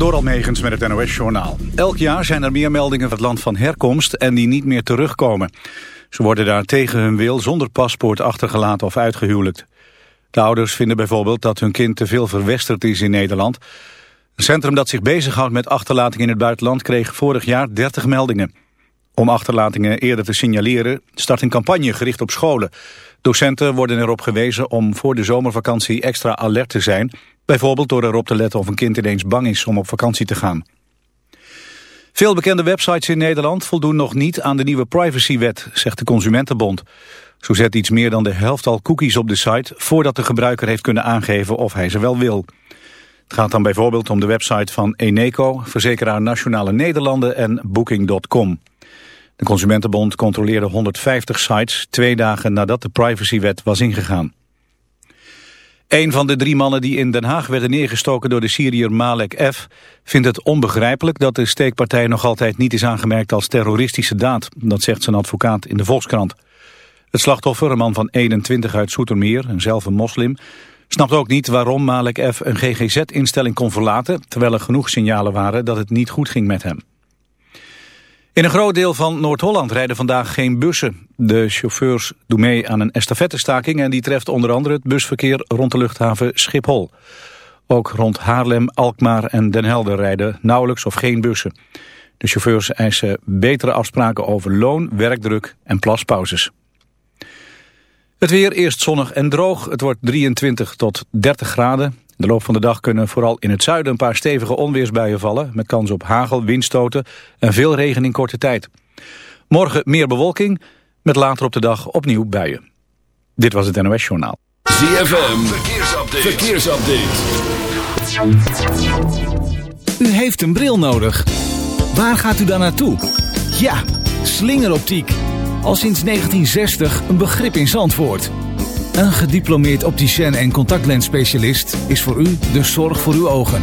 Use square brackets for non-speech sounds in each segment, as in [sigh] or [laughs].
Door Almegens met het NOS-journaal. Elk jaar zijn er meer meldingen van het land van herkomst en die niet meer terugkomen. Ze worden daar tegen hun wil zonder paspoort achtergelaten of uitgehuwelijkt. De ouders vinden bijvoorbeeld dat hun kind te veel verwesterd is in Nederland. Een centrum dat zich bezighoudt met achterlatingen in het buitenland kreeg vorig jaar 30 meldingen. Om achterlatingen eerder te signaleren start een campagne gericht op scholen. Docenten worden erop gewezen om voor de zomervakantie extra alert te zijn... bijvoorbeeld door erop te letten of een kind ineens bang is om op vakantie te gaan. Veel bekende websites in Nederland voldoen nog niet aan de nieuwe privacywet, zegt de Consumentenbond. Zo zet iets meer dan de helft al cookies op de site voordat de gebruiker heeft kunnen aangeven of hij ze wel wil. Het gaat dan bijvoorbeeld om de website van Eneco, verzekeraar Nationale Nederlanden en Booking.com. De Consumentenbond controleerde 150 sites twee dagen nadat de privacywet was ingegaan. Een van de drie mannen die in Den Haag werden neergestoken door de Syriër Malek F. vindt het onbegrijpelijk dat de steekpartij nog altijd niet is aangemerkt als terroristische daad. Dat zegt zijn advocaat in de Volkskrant. Het slachtoffer, een man van 21 uit Soetermeer, en zelf een moslim, snapt ook niet waarom Malek F. een GGZ-instelling kon verlaten, terwijl er genoeg signalen waren dat het niet goed ging met hem. In een groot deel van Noord-Holland rijden vandaag geen bussen. De chauffeurs doen mee aan een estafettestaking en die treft onder andere het busverkeer rond de luchthaven Schiphol. Ook rond Haarlem, Alkmaar en Den Helder rijden nauwelijks of geen bussen. De chauffeurs eisen betere afspraken over loon, werkdruk en plaspauzes. Het weer eerst zonnig en droog. Het wordt 23 tot 30 graden de loop van de dag kunnen vooral in het zuiden een paar stevige onweersbuien vallen... met kans op hagel, windstoten en veel regen in korte tijd. Morgen meer bewolking, met later op de dag opnieuw buien. Dit was het NOS Journaal. ZFM, verkeersupdate. verkeersupdate. U heeft een bril nodig. Waar gaat u dan naartoe? Ja, slingeroptiek. Al sinds 1960 een begrip in Zandvoort. Een gediplomeerd opticien en contactlensspecialist is voor u de zorg voor uw ogen.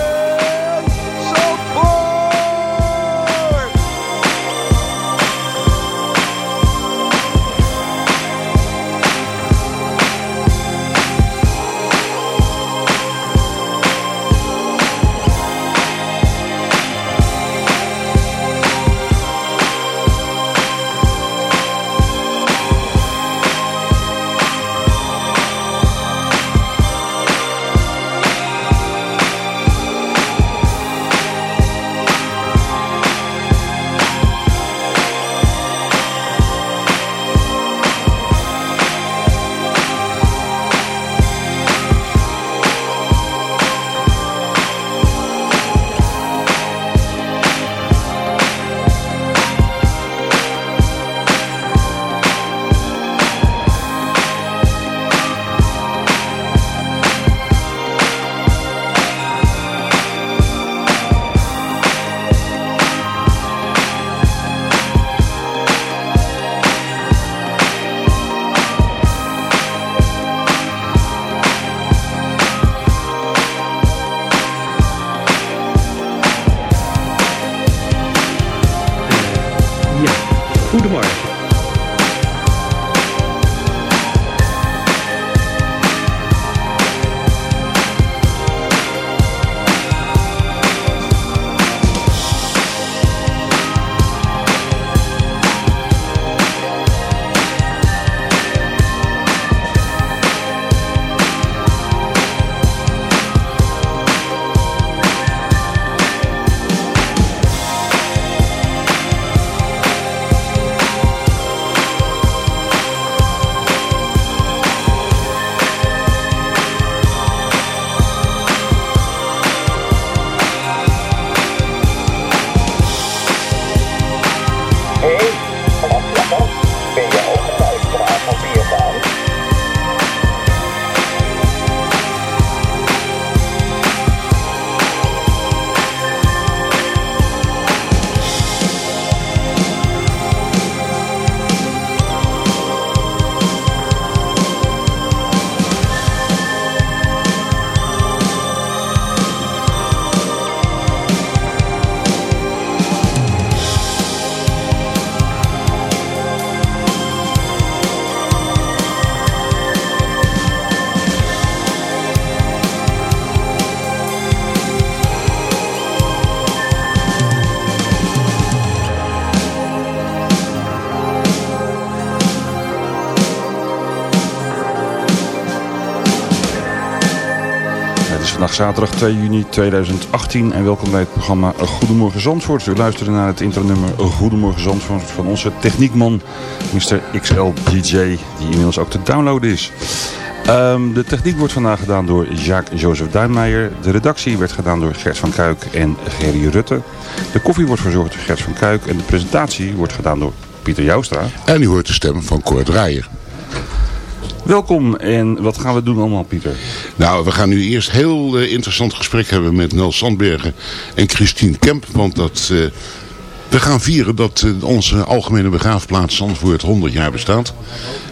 zaterdag 2 juni 2018 en welkom bij het programma Goedemorgen Zandvoort. U luistert naar het intronummer Goedemorgen Zandvoort van onze techniekman Mr. XLDJ, die inmiddels ook te downloaden is. Ehm, de techniek wordt vandaag gedaan door Jacques-Joseph Duinmeijer. De redactie werd gedaan door Gert van Kuik en Gerry Rutte. De koffie wordt verzorgd door Gert van Kuik en de presentatie wordt gedaan door Pieter Joustra. En u hoort de stem van Cor Draaier. Welkom en wat gaan we doen allemaal Pieter? Nou, we gaan nu eerst heel uh, interessant gesprek hebben met Nels Sandbergen en Christine Kemp. Want dat, uh, we gaan vieren dat uh, onze algemene begraafplaats Zandvoort 100 jaar bestaat.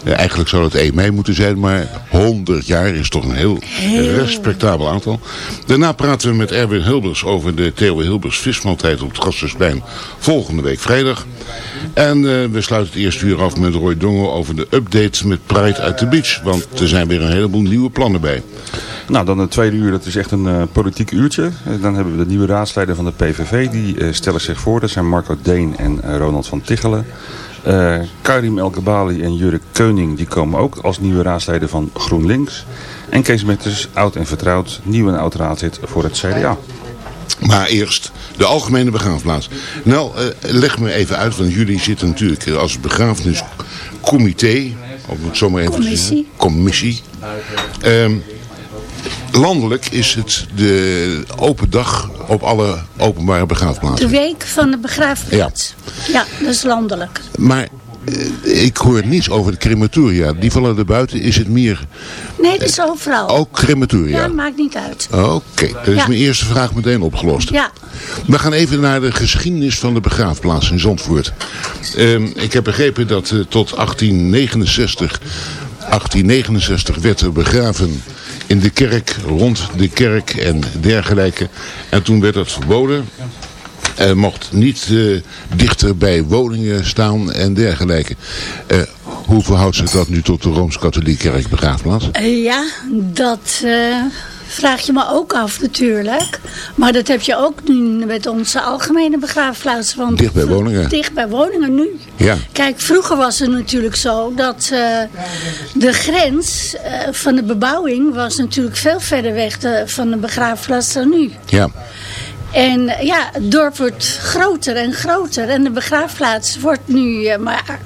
eigenlijk zou het 1 mei moeten zijn, maar 100 jaar is toch een heel, heel, respectabel aantal. Daarna praten we met Erwin Hilbers over de Theo Hilbers vismaaltijd op het Gasthuisplein volgende week vrijdag. En we sluiten het eerste uur af met Roy Dongel over de update met Pride uit de Beach. Want er zijn weer een heleboel nieuwe plannen bij. Nou, dan het tweede uur, dat is echt een uh, politiek uurtje. Dan hebben we de nieuwe raadsleider van de PVV, die uh, stellen zich voor. Dat zijn Marco Deen en uh, Ronald van Tichelen. Karim El Gabali en Jurk Keuning, die komen ook als nieuwe raadsleider van GroenLinks. En Kees Metters, oud en vertrouwd, nieuw en oud raadslid voor het CDA. Maar eerst de algemene begraafplaats. Nou, leg me even uit, want jullie zitten natuurlijk als begrafeniscomité, of moet ik zo maar even Commissie. zeggen. Commissie. Um, landelijk is het de open dag op alle openbare begraafplaatsen. De week van de begraafplaats. Ja, ja dat is landelijk. Maar eh, ik hoor niets over de crematoria. Die vallen er buiten. Is het meer... Nee, dat is overal. Ook crematoria? Ja, maakt niet uit. Oké, okay. dat is ja. mijn eerste vraag meteen opgelost. Ja. We gaan even naar de geschiedenis van de begraafplaats in Zandvoort. Um, ik heb begrepen dat uh, tot 1869... 1869 werd er begraven in de kerk, rond de kerk en dergelijke. En toen werd dat verboden. Er mocht niet uh, dichter bij woningen staan en dergelijke. Uh, hoe verhoudt zich dat nu tot de Rooms-Katholieke Kerk begraafplaats? Uh, ja, dat vraag je me ook af natuurlijk. Maar dat heb je ook nu met onze algemene begraafplaats. Want dicht bij woningen. Dicht bij woningen nu. Ja. Kijk, vroeger was het natuurlijk zo dat uh, de grens uh, van de bebouwing was natuurlijk veel verder weg de, van de begraafplaats dan nu. Ja. En ja, het dorp wordt groter en groter. En de begraafplaats wordt nu uh, maar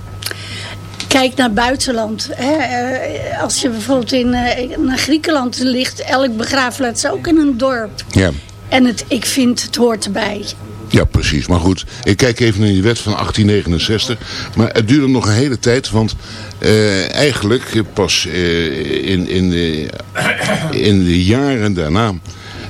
kijk naar buitenland. Hè. Als je bijvoorbeeld in naar Griekenland ligt, elk begraafplaats ook in een dorp. Ja. En het, ik vind het hoort erbij. Ja, precies. Maar goed, ik kijk even naar die wet van 1869. Maar het duurde nog een hele tijd, want uh, eigenlijk pas uh, in, in, de, in de jaren daarna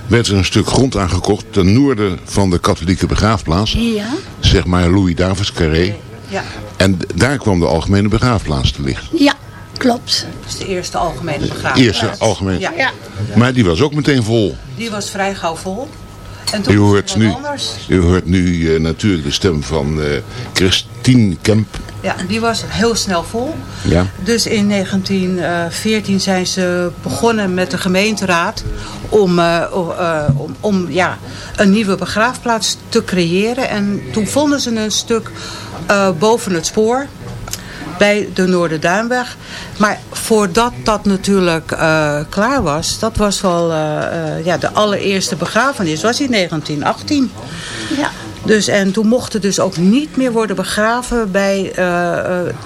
werd er een stuk grond aangekocht ten noorden van de katholieke begraafplaats. Ja. Zeg maar Louis Davids Carré. Ja. En daar kwam de algemene begraafplaats te liggen. Ja, klopt. Dat is de eerste algemene begraafplaats. Eerste algemene. Ja. ja. Maar die was ook meteen vol. Die was vrij gauw vol. en U hoort nu, u hoort nu eh, natuurlijk de stem van uh, Christine Kemp. Ja, die was heel snel vol. Ja. Dus in 1914 zijn ze begonnen met de gemeenteraad om, uh, om, om ja, een nieuwe begraafplaats te creëren. En toen vonden ze een stuk boven het spoor bij de Noorderduinweg. Maar voordat dat natuurlijk uh, klaar was, dat was wel uh, uh, ja, de allereerste begrafenis, was in 1918. Ja. Dus, en toen mochten dus ook niet meer worden begraven bij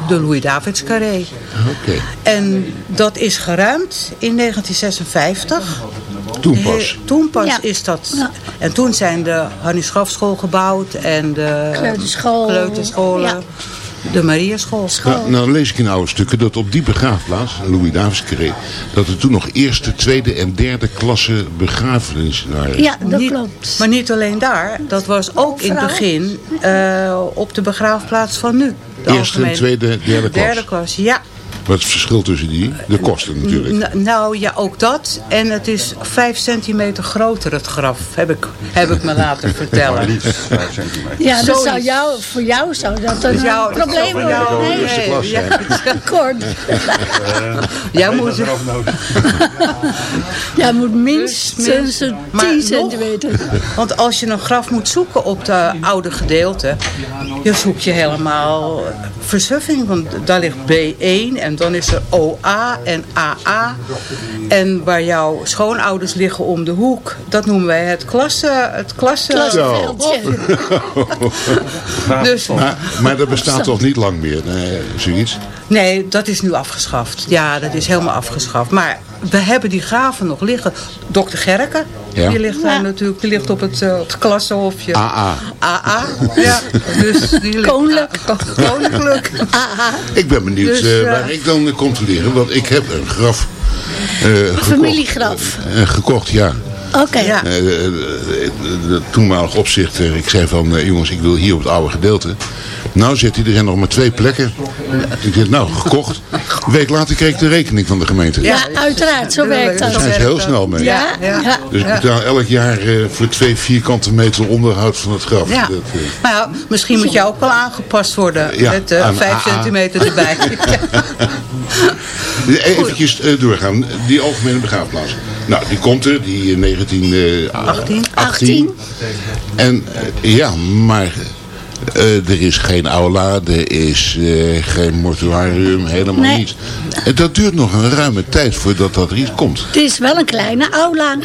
de Louis-Davids Carré. Oké. En dat is geruimd in 1956. Toen pas? Toen pas Ja. is dat. Ja. En toen zijn de Hannie Schafschool gebouwd en de Kleuterschool. kleuterscholen. Ja. De Mariaschool. Nou, nou lees ik in oude stukken dat op die begraafplaats, Louis Davids Carré, dat er toen nog eerste, tweede en derde klasse begrafenissen waren. Ja, dat Niet- klopt. Maar niet alleen daar. Dat was ook in het begin eh, op de begraafplaats van nu. De Eerste, tweede, derde klas. [laughs] Derde klas, ja. Wat is het verschil tussen die? De kosten natuurlijk. N- nou ja, ook dat. En het is vijf centimeter groter het graf, heb ik, heb ik me laten [laughs] Maar vertellen. niet 5 centimeter. Ja, dat zou jou, voor jou zou dat een jou- eh, probleem voor worden. jou- Nee, klas ja, kort. [laughs] Jij moet, [laughs] Jij moet minstens Dus, een maar 10 nog- centimeter. want als je een graf moet zoeken op de oude gedeelte, je zoekt je helemaal versuffing. Want daar ligt B1 en dan is er OA en AA. En waar jouw schoonouders liggen om de hoek, dat noemen wij het klasse... Het klasse Klassenveldje. [laughs] dus, Maar, maar dat bestaat toch niet lang meer, nee, zoiets? Nee, dat is nu afgeschaft. Ja, dat is helemaal afgeschaft. Maar we hebben die graven nog liggen. Dokter Gerken, Ja. die ligt daar Ja. natuurlijk, die ligt op het, eh, het klassenhofje. AA. AA, ja. Dus die ligt- Koninklijk. Koninklijk. Aha, Ik ben benieuwd Dus, eh, eh, waar ik dan controleren, want ik heb een graf eh, gekocht. familiegraf. Gekocht, ja. Oké. Ja. Eh, de, de, de toenmalige opzichter, ik zei van, eh, jongens, ik wil hier op het oude gedeelte. Nou zit hij, er zijn nog maar twee plekken. Ik zeg, nou, gekocht. Een week later kreeg ik de rekening van de gemeente. Ja, uiteraard, zo werkt Daar dat. zijn ze heel snel mee. Ja. Dus ik betaal elk jaar eh, voor twee vierkante meter onderhoud van het graf. Ja. Dat, eh, Nou ja, misschien moet jij ook wel aangepast worden. Ja, met eh, aan vijf AA. centimeter erbij. [laughs] Even doorgaan, die algemene begraafplaats. Nou, die komt er, die in 1918. 18. En eh, ja, maar eh, er is geen aula, er is eh, geen mortuarium, helemaal Nee. niets. En dat duurt nog een ruime tijd voordat dat er iets komt. Het is wel een kleine aula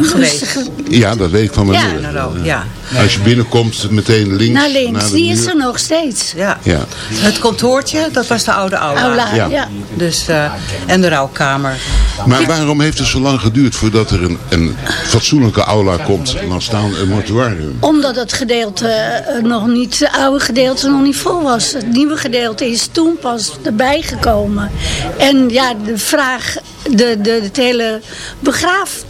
Geweest. Ja, dat weet ik van mijn Ja. moeder. Nou, ja. Als je binnenkomt, meteen links Naar links, de die is er nog steeds. Ja. Ja. Het kantoortje, dat was de oude aula. Aula, Ja. ja. Dus, eh, en de rouwkamer. Maar waarom heeft het zo lang geduurd voordat er een, een fatsoenlijke aula komt? Laat staan een mortuarium. Omdat het gedeelte eh, nog niet, het oude gedeelte nog niet vol was. Het nieuwe gedeelte is toen pas erbij gekomen. En ja, de vraag, de, de, het hele begraaf,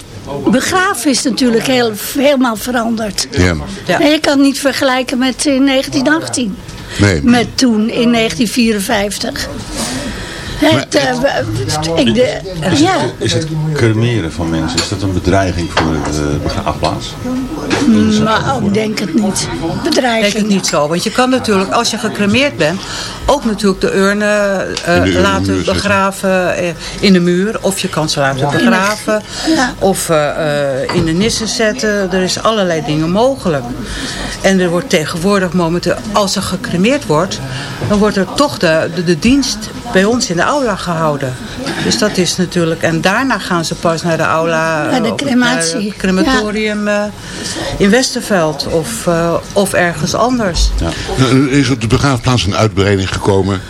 begraaf is natuurlijk heel, helemaal veranderd. Ja. Ja. En je kan het niet vergelijken met in 1918. Nee. Met toen in 1954. Het, eh, ik de, ja, Is het cremeren van mensen, is dat een bedreiging voor de begraafplaats? maar ik denk het niet. Ik denk Bedreiging. het niet zo. Want je kan natuurlijk, als je gecremeerd bent, ook natuurlijk de urnen eh, laten begraven eh, in de muur. Of je kan ze laten begraven. Ja. Of eh, eh, in de nissen zetten. Er is allerlei dingen mogelijk. En er wordt tegenwoordig momenteel, als er gecremeerd wordt, dan wordt er toch de, de, de dienst bij ons in de aula gehouden. Dus dat is natuurlijk, en daarna gaan ze pas naar de aula. Naar de crematie. Naar het crematorium eh, in Westerveld of, eh, of ergens anders. Nou, Er is op de begraafplaats een uitbreiding gekomen.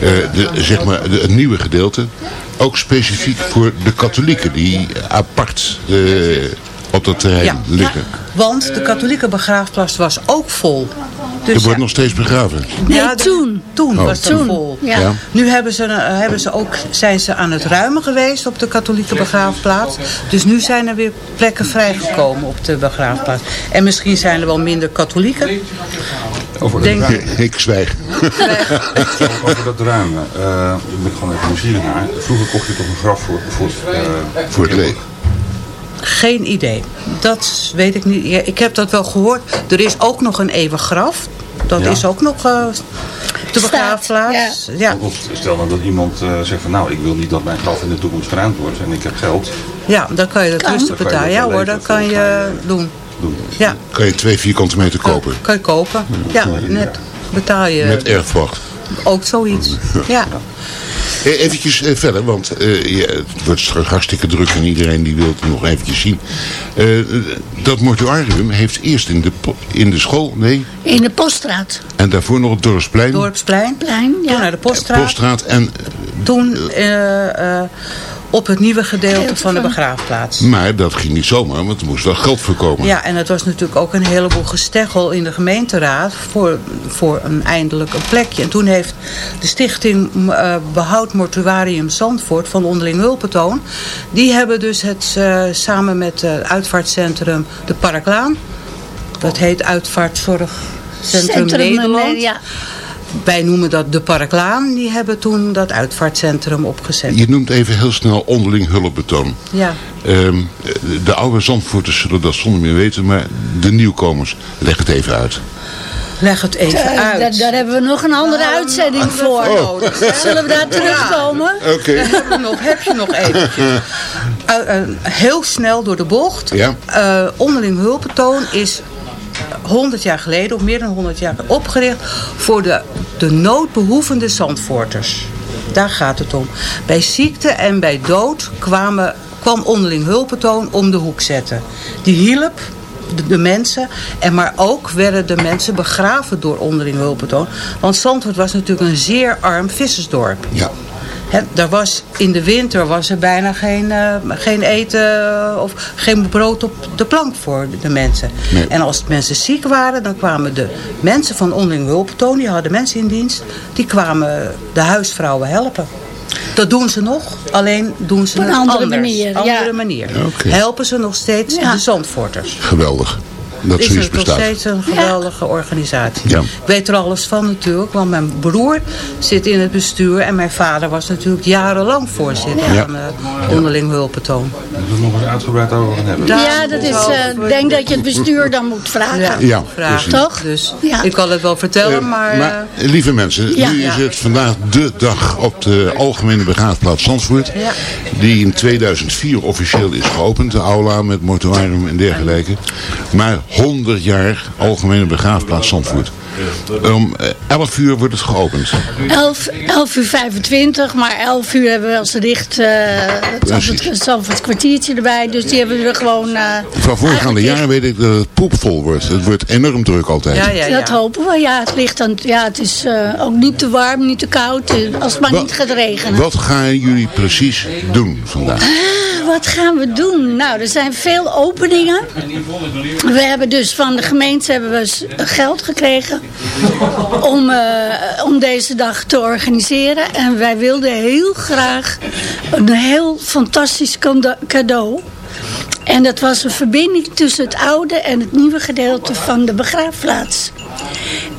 eh, de, zeg maar de, het nieuwe gedeelte. Ook specifiek voor de katholieken die apart eh, op dat terrein Ja. liggen. Want de katholieke begraafplaats was ook vol. Dus Er wordt ja, nog steeds begraven. Nee, ja, toen. Toen Oh. was het Toen, vol. ja. Ja. Nu hebben ze, eh, hebben ze ook, zijn ze aan het ruimen geweest op de katholieke begraafplaats. Dus nu zijn er weer plekken vrijgekomen op de begraafplaats. En misschien zijn er wel minder katholieken. Over Denk- het ruimen. Ik zwijg. Over dat ruimen. eh daar ben ik gewoon even nieuwsgierig naar. Vroeger kocht je toch een graf voor, voor, eh, Voor het leven. Geen idee. Dat weet ik niet. Ja, ik heb dat wel gehoord. Er is ook nog een eeuwig graf. Dat Ja. is ook nog eh, de begraafplaats. Ja. Of stel nou dat iemand eh, zegt van nou, ik wil niet dat mijn graf in de toekomst geruimd wordt en ik heb geld. Ja, dan kan je dat rustig Dan kan je betalen. dat Ja hoor, dat kan je doen. doen. Ja, Kan je twee vierkante meter kopen. kan je kopen. Ja, net betaal je Met erfwacht. ook zoiets. Ja. Eh, Eventjes eh, verder, want eh, ja, het wordt straks hartstikke druk en iedereen die wil het nog eventjes zien. Eh, dat mortuarium heeft eerst in de, in de school, nee, In de Poststraat. en daarvoor nog het Dorpsplein, Dorpsplein. Plein, Toen naar ja. de Poststraat. Poststraat en... Toen eh, eh, op het nieuwe gedeelte Gedeelte van de begraafplaats. Maar dat ging niet zomaar, want er moest wel geld voor komen. Ja, en het was natuurlijk ook een heleboel gesteggel in de gemeenteraad voor, voor een eindelijk een plekje. En toen heeft de stichting eh, Behoud Mortuarium Zandvoort van onderling hulpentoon, die hebben dus het eh, samen met het uitvaartcentrum de Parklaan, dat heet Uitvaartzorgcentrum Nederland. eh, ja. Wij noemen dat de Parklaan, die hebben toen dat uitvaartcentrum opgezet. Je noemt even heel snel onderling hulpbetoon. Ja. Ehm, de oude Zandvoorters zullen dat zonder meer weten, maar de nieuwkomers, leg het even uit. Leg het even Eh, uit. daar, daar hebben we nog een andere Nou, uitzending voor. voor nodig? Zullen we daar terugkomen? Oké. heb je nog, heb je nog eventjes. [laughs] Eh, eh, heel snel door de bocht. Ja. Eh, onderling hulpentoon is 100 jaar geleden, of meer dan 100 jaar opgericht voor de, de noodbehoevende Zandvoorters. Daar gaat het om. Bij ziekte en bij dood kwamen, kwam onderling hulpentoon om de hoek zetten. Die hielp de, de mensen, en maar ook werden de mensen begraven door onderling hulpentoon. Want Zandvoort was natuurlijk een zeer arm vissersdorp. Ja. Daar was, in de winter was er bijna geen, eh, geen eten eh, of geen brood op de plank voor de mensen. Nee. En als mensen ziek waren, dan kwamen de mensen van onderling hulptoon, die hadden mensen in dienst, die kwamen de huisvrouwen helpen. Dat doen ze nog, alleen doen ze Op een andere anders. manier, ja. Andere manier. Helpen ze nog steeds Ja. de Zandvoorters. Geweldig. Dat is het nog steeds een geweldige organisatie. Ja. Ik weet er alles van natuurlijk, want mijn broer zit in het bestuur en mijn vader was natuurlijk jarenlang voorzitter Ja. van uh, onderling hulpentoon. Daar we het nog eens uitgebreid over gaan hebben. Ja, dat is, zal- eh, ik denk dat je het bestuur dan moet vragen. Ja, Ja, vragen. precies. Toch? Dus Ja. ik kan het wel vertellen, Eh, maar... maar eh, lieve mensen, Ja. nu is het vandaag de dag op de Algemene Begraafplaats Zandvoort. Ja. Die in 2004 officieel is geopend. De aula met mortuarium en dergelijke. Maar 100 jaar Algemene Begraafplaats Zandvoort. Om eh, 11 uur wordt het geopend. 11, 11 uur 25, maar 11 uur hebben we als richt uh, het. Zandvoort- kwartiertje erbij. Dus die hebben we er gewoon... eh, Van voorgaande jaren weet ik dat het poepvol wordt. Het wordt enorm druk altijd. ja, ja, ja. Dat hopen we. Ja, het ligt dan, ja, het is eh, ook niet te warm, niet te koud. eh, Als het maar Wat- niet gaat regenen. Wat gaan jullie precies doen vandaag? Ah, Wat gaan we doen? Nou, er zijn veel openingen. We hebben dus van de gemeente hebben we geld gekregen om, eh, om deze dag te organiseren. En wij wilden heel graag een heel fantastisch cadeau. En dat was een verbinding tussen het oude en het nieuwe gedeelte van de begraafplaats.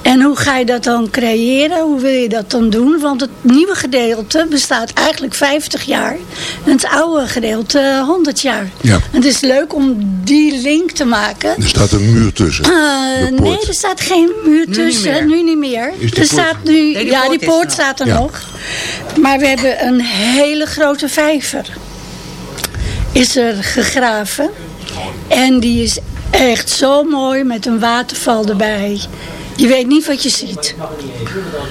En hoe ga je dat dan creëren? Hoe wil je dat dan doen? Want het nieuwe gedeelte bestaat eigenlijk 50 jaar. En het oude gedeelte 100 jaar. Ja. En het is leuk om die link te maken. Er staat een muur tussen. Eh, nee, er staat geen muur niet tussen. meer. Nu niet meer. Er poort- staat nu, Nee, die ja, die poort staat er Ja. nog. Maar we hebben een hele grote vijver. Is er gegraven. En die is echt zo mooi met een waterval erbij. Je weet niet wat je ziet.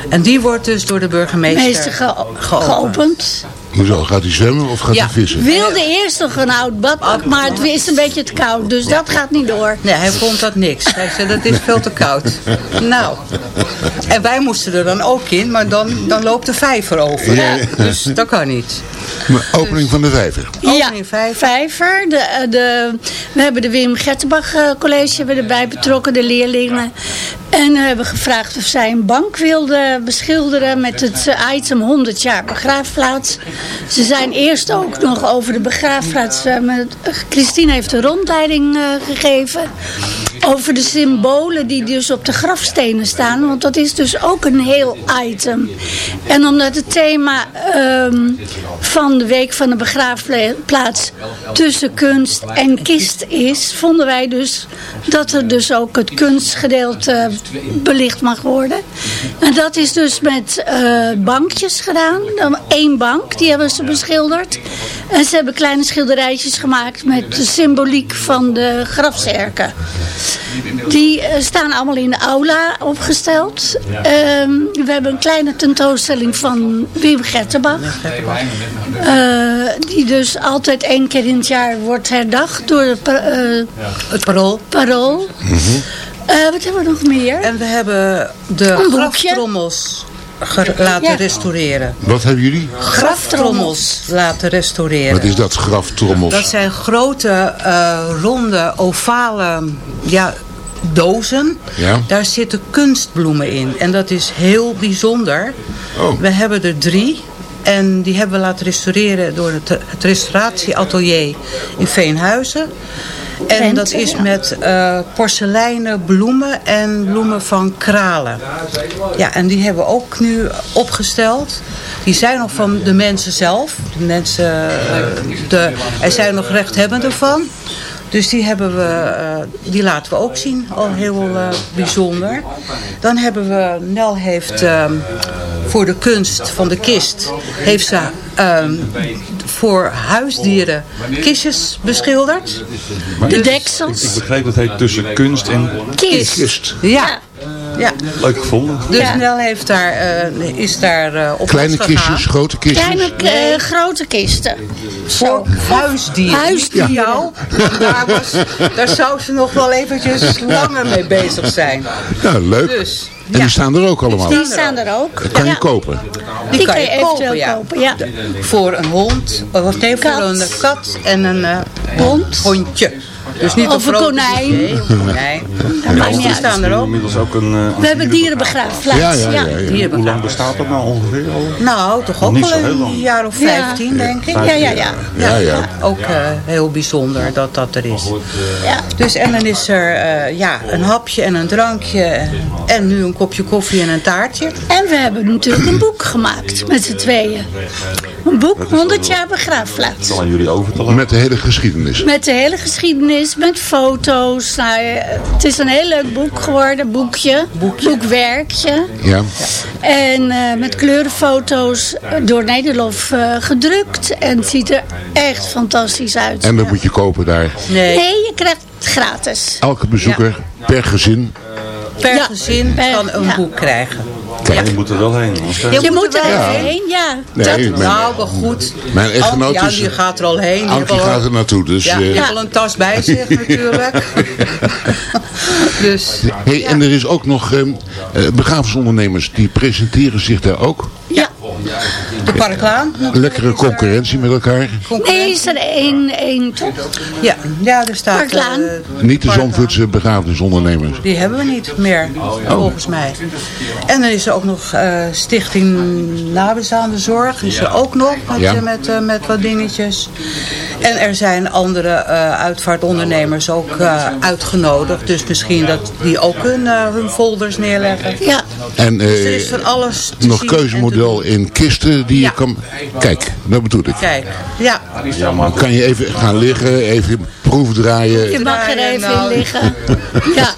En die wordt dus door de burgemeester Meester ge- geopend. geopend. Hoezo, gaat hij zwemmen of gaat Ja. hij vissen? Wilde eerst nog een oud bad, maar het is een beetje te koud. Dus dat gaat niet door. Nee, hij vond dat niks. Hij zei, dat is veel te koud. [laughs] Nou, en wij moesten er dan ook in, maar dan, dan loopt de vijver over. Ja. Dus dat kan niet. Opening van de vijver. Opening vijver. vijver. De, eh, de, we hebben de Wim Gertenbach eh, College hebben erbij betrokken, de leerlingen. En we hebben gevraagd of zij een bank wilden beschilderen met het eh, item 100 jaar begraafplaats. Ze zijn eerst ook nog over de begraafplaats. met, Christine heeft een rondleiding eh, gegeven. Over de symbolen die dus op de grafstenen staan. Want dat is dus ook een heel item. En omdat het thema ehm, van de Week van de Begraafplaats tussen kunst en kist is... vonden wij dus dat er dus ook het kunstgedeelte belicht mag worden. En dat is dus met eh, bankjes gedaan. Eén bank, die hebben ze beschilderd. En ze hebben kleine schilderijtjes gemaakt met de symboliek van de grafzerken. Die eh, staan allemaal in de aula opgesteld. Ehm, we hebben een kleine tentoonstelling van Wim Gertenbach. Uh, die dus altijd één keer in het jaar wordt herdacht door uh, het parool. parool. wat hebben we nog meer? En we hebben de graftrommels laten ja. restaureren. Wat hebben jullie? Graftrommels laten restaureren. Wat is dat, graftrommels? Dat zijn grote, uh, ronde, ovale ja, dozen. Ja. Daar zitten kunstbloemen in. En dat is heel bijzonder. Oh. We hebben er drie. En die hebben we laten restaureren door het, het restauratieatelier in Veenhuizen. En dat is met uh, porseleinen bloemen en bloemen van kralen. Ja, en die hebben we ook nu opgesteld. Die zijn nog van de mensen zelf. De mensen, uh, de, er zijn nog rechthebbenden van. Dus die, hebben we, uh, die laten we ook zien, al heel uh, bijzonder. Dan hebben we, Nel heeft uh, voor de kunst van de kist, heeft ze voor huisdieren kistjes beschilderd. De deksels. Ik, ik begreep dat het heet tussen kunst en kist. kist. Ja. Ja. Leuk gevonden. Dus Ja. Nel heeft daar, uh, is daar uh, op Kleine kistjes, grote kistjes? Kleine, eh, grote kisten. Voor huisdieren. Huisdieren. Jou. Daar, was, daar zou ze nog wel eventjes langer mee bezig zijn. Ja, leuk. Dus, En die staan er ook allemaal? Die staan er ook. Dat kan je kopen? Die, Die kan je kopen, eventueel ja. kopen, ja. Voor een hond, of nee, voor een kat en een eh, Hond. hondje. Dus niet Of een konijn. Nee, een konijn. Dat die staan er ook. Inmiddels ook een... eh, We hebben dierenbegraafplaats. Ja, ja, ja. ja. Hier Hoe lang bestaat dat nou ongeveer al? Nou, toch ook wel een jaar of Ja. vijftien, denk ik. Ja, ja, ja. Ja, ja. Ook eh, heel bijzonder dat dat er is. ja. Dus en dan is er eh, ja, een hapje en een drankje en nu een kopje koffie en een taartje. En we hebben natuurlijk een boek gemaakt met z'n tweeën. Een boek, 100 jaar begraafplaats. Zal aan jullie over te laten. Met de hele geschiedenis. Met de hele geschiedenis, met foto's. Nou, eh, het is een heel leuk boek geworden, boekje. Boekwerkje. Ja. En eh, met kleurenfoto's door Nederlof eh, gedrukt. En het ziet er echt fantastisch uit. En dat moet je kopen daar. Nee, Nee, je krijgt het gratis. Elke bezoeker per gezin. per Ja, gezin per- kan een ja. boek krijgen. Ja, je moet er wel heen. krijg Je moet er wel even heen. ja. Nee, Dat, mijn, nou, wel goed. mijn echtgenoot is- die gaat er al heen. Die Ankie heeft al- gaat er naartoe. Dus, Ja, eh, heeft wel een tas bij [laughs] zich natuurlijk. [laughs] dus hey, En er is ook nog ehm, eh, begrafenisondernemers die presenteren zich daar ook. Ja. De Parklaan. Lekkere concurrentie met elkaar. Nee, is er één, één toch? Ja, ja, er staat... Parklaan. eh, Niet de. Zandvoortse begrafenisondernemers. Die hebben we niet meer, volgens mij. En dan is er ook nog eh, Stichting Nabestaande Zorg. Is er ook nog met, Ja. eh, met, met wat dingetjes. En er zijn andere eh, uitvaartondernemers ook eh, uitgenodigd. Dus misschien dat die ook hun, hun folders neerleggen. Ja. En eh, Dus er is van alles te nog keuzemodel in kisten die Ja. je kan... Kijk, dat bedoel ik. Kijk, ja. Ja, maar Kan je even gaan liggen, even proefdraaien. Je mag er even in liggen. [laughs] Ja.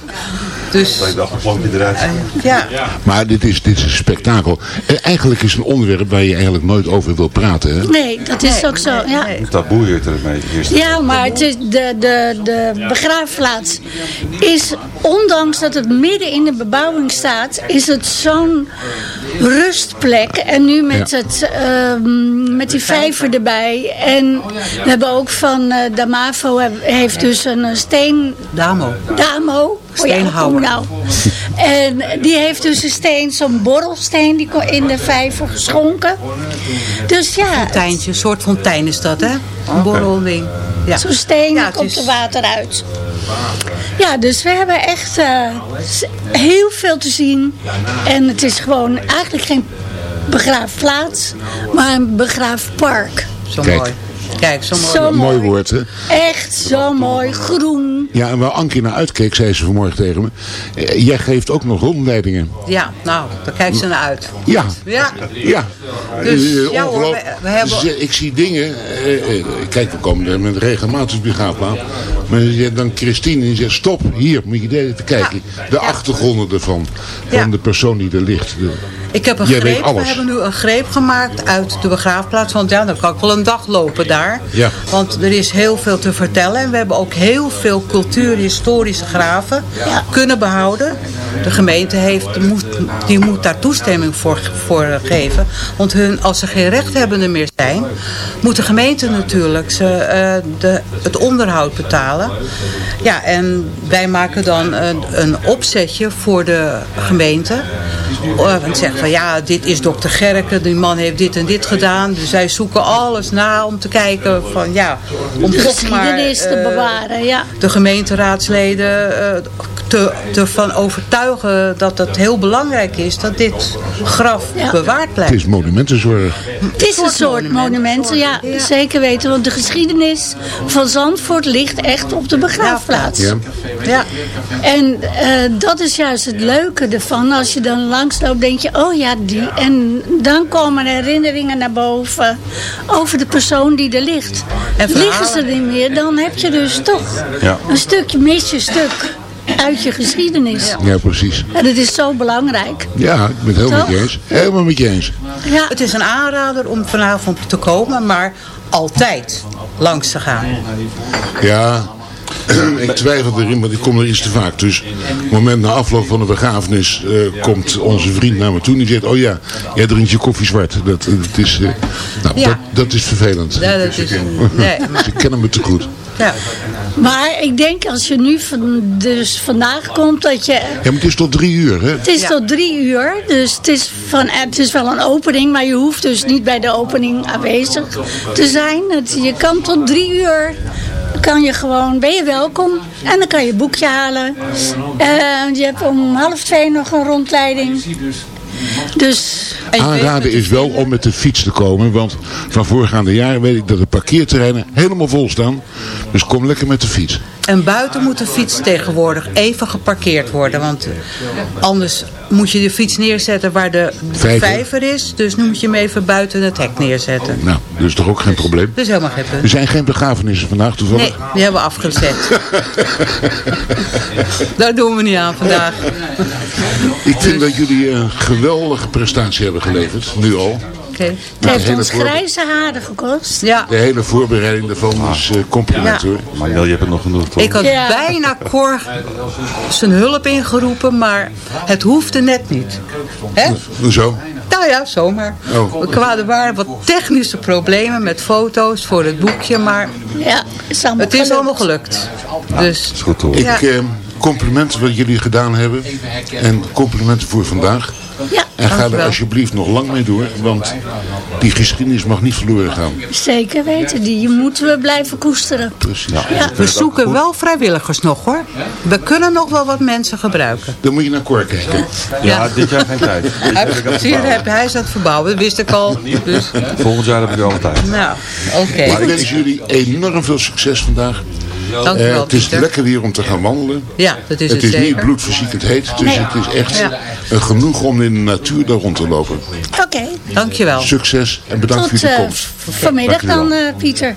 Dus ik dacht een plankje eruit. ja, Maar dit is, dit is een spektakel. En eigenlijk is het een onderwerp waar je eigenlijk nooit over wil praten. Hè? Nee, dat is ook zo. Ja. nee. Dat boeit er mee. Eerst. Ja, maar het is de, de, de begraafplaats is, ondanks dat het midden in de bebouwing staat, is het zo'n rustplek. En nu met, Ja. het, ehm, met die vijver erbij. En we hebben ook van eh Damavo, heeft dus een eh, steen... Damo. Damo. Oh ja, Steenhouwer. nou. En die heeft dus een steen, zo'n borrelsteen, die in de vijver geschonken. Dus ja, Fonteintje, een soort fontein is dat, hè? Een borrelding. Ja. Zo'n steen Ja, komt is- er water uit. Ja, dus we hebben echt eh, heel veel te zien. En het is gewoon eigenlijk geen begraafplaats, maar een begraafpark. Zo Kijk. mooi. Kijk, zo mooi. Zo Mooi mooi. woord, hè? Echt zo mooi. Groen. Ja, en waar Ankie naar uitkeek, zei ze vanmorgen tegen me. eh, Jij geeft ook nog rondleidingen. Ja, nou, daar kijkt ze naar uit. Ja, Ja, ja. Dus, Eh, ja hoor, we- we hebben- Ik zie dingen. eh, kijk, we komen er met regelmatig begraafplaats. Maar dan Christine, die zegt stop, hier moet je even kijken. De achtergronden ervan. Van Ja. de persoon die er ligt. De- Ik heb een Jij greep. We hebben nu een greep gemaakt uit de begraafplaats. Want ja, dan kan ik wel een dag lopen daar. Ja. Want er is heel veel te vertellen. En we hebben ook heel veel cultuurhistorische graven kunnen behouden. De gemeente heeft, moet, die moet daar toestemming voor, voor geven. Want hun, als ze geen rechthebbenden meer zijn... moet de gemeente natuurlijk ze, eh, de, het onderhoud betalen. Ja, en wij maken dan een, een opzetje voor de gemeente. Oh, van ja, dit is dokter Gerke, die man heeft dit en dit gedaan. Dus zij zoeken alles na om te kijken van ja, om De toch maar te eh, bewaren. Ja. de gemeenteraadsleden eh, te, te van overtuigen dat het heel belangrijk is dat dit graf Ja. bewaard Het blijft. is monumentenzorg. Het is een soort monumenten, ja, zeker weten. Want de geschiedenis van Zandvoort ligt echt op de begraafplaats. Ja. Ja, En eh, dat is juist het leuke ervan. Als je dan langsloopt, denk je, oh ja, die. En dan komen herinneringen naar boven over de persoon die er ligt. En Liggen ze verhalen. niet meer, dan heb je dus toch Ja. een stukje, mis je stuk uit je geschiedenis. Ja, precies. En het is zo belangrijk. Ja, ik ben het helemaal met je eens. Helemaal met je eens. Ja, het is een aanrader om vanavond te komen, maar altijd langs te gaan. Ja, ik twijfel erin, want ik kom er iets te vaak. Dus op het moment na afloop van de begrafenis eh, komt onze vriend naar me toe en die zegt, oh ja, jij drinkt je koffie zwart. Dat, dat, is, eh, nou, Ja. dat, dat is vervelend. Ja, dat Dus ik, is- ken- nee. [laughs] dus ik ken hem te goed. Ja. maar ik denk als je nu van, dus vandaag komt dat je Ja, maar het is tot drie uur, hè? Het is Ja. tot drie uur, dus het is, van, het is wel een opening, maar je hoeft dus niet bij de opening aanwezig te zijn. Het, je kan tot drie uur, kan je gewoon, ben je welkom en dan kan je een boekje halen. Eh, je hebt om half twee nog een rondleiding. Dus Aanraden is wel om met de fiets te komen, want van voorgaande jaren weet ik dat de parkeerterreinen helemaal vol staan. Dus kom lekker met de fiets. En buiten moet de fiets tegenwoordig even geparkeerd worden. Want anders moet je de fiets neerzetten waar de Vijver. vijver is. Dus nu moet je hem even buiten het hek neerzetten. Nou, dat is toch ook geen probleem? Dat is helemaal geen Er punt. zijn geen begrafenissen vandaag toevallig? Nee, die hebben we afgezet. [laughs] Daar doen we niet aan vandaag. Ik vind dat jullie een geweldige prestatie hebben geleverd, nu al. Oké. het de heeft hele ons grijze haren gekost. Ja, De hele voorbereiding daarvan is eh, compliment Ja. hoor. Maar Nel, je hebt het nog genoeg toch? ik had Ja. bijna Cor zijn hulp ingeroepen, maar het hoefde net niet. Hè? Hoezo? Nou ja, zomaar. Oh. We kwamen- Er waren wat technische problemen met foto's voor het boekje, maar Ja, is het is gelukt. allemaal gelukt. Dus is goed hoor. Ik Ja. eh, complimenten wat jullie gedaan hebben. En complimenten voor vandaag. Ja, En ga er alsjeblieft nog lang mee door. Want die geschiedenis mag niet verloren gaan. zeker weten. Die moeten we blijven koesteren. Precies. Ja. we zoeken wel vrijwilligers nog hoor. We kunnen nog wel wat mensen gebruiken. Dan moet je naar Cor kijken. Ja, dit jaar geen tijd. Jaar heb hij hij is aan het verbouwen, dat wist ik al. Dus, Volgend jaar heb ik alle tijd. nou, oké. Ik wens jullie enorm veel succes vandaag. Dank Eh, wel, het is lekker weer om te gaan wandelen. Ja, dat is het, het is niet bloedverziekend heet. Dus Nee. het is echt een genoeg om in de natuur daar rond te lopen. Oké, Dankjewel. Succes en bedankt tot voor jullie eh, komst. vanmiddag dan, eh, Pieter.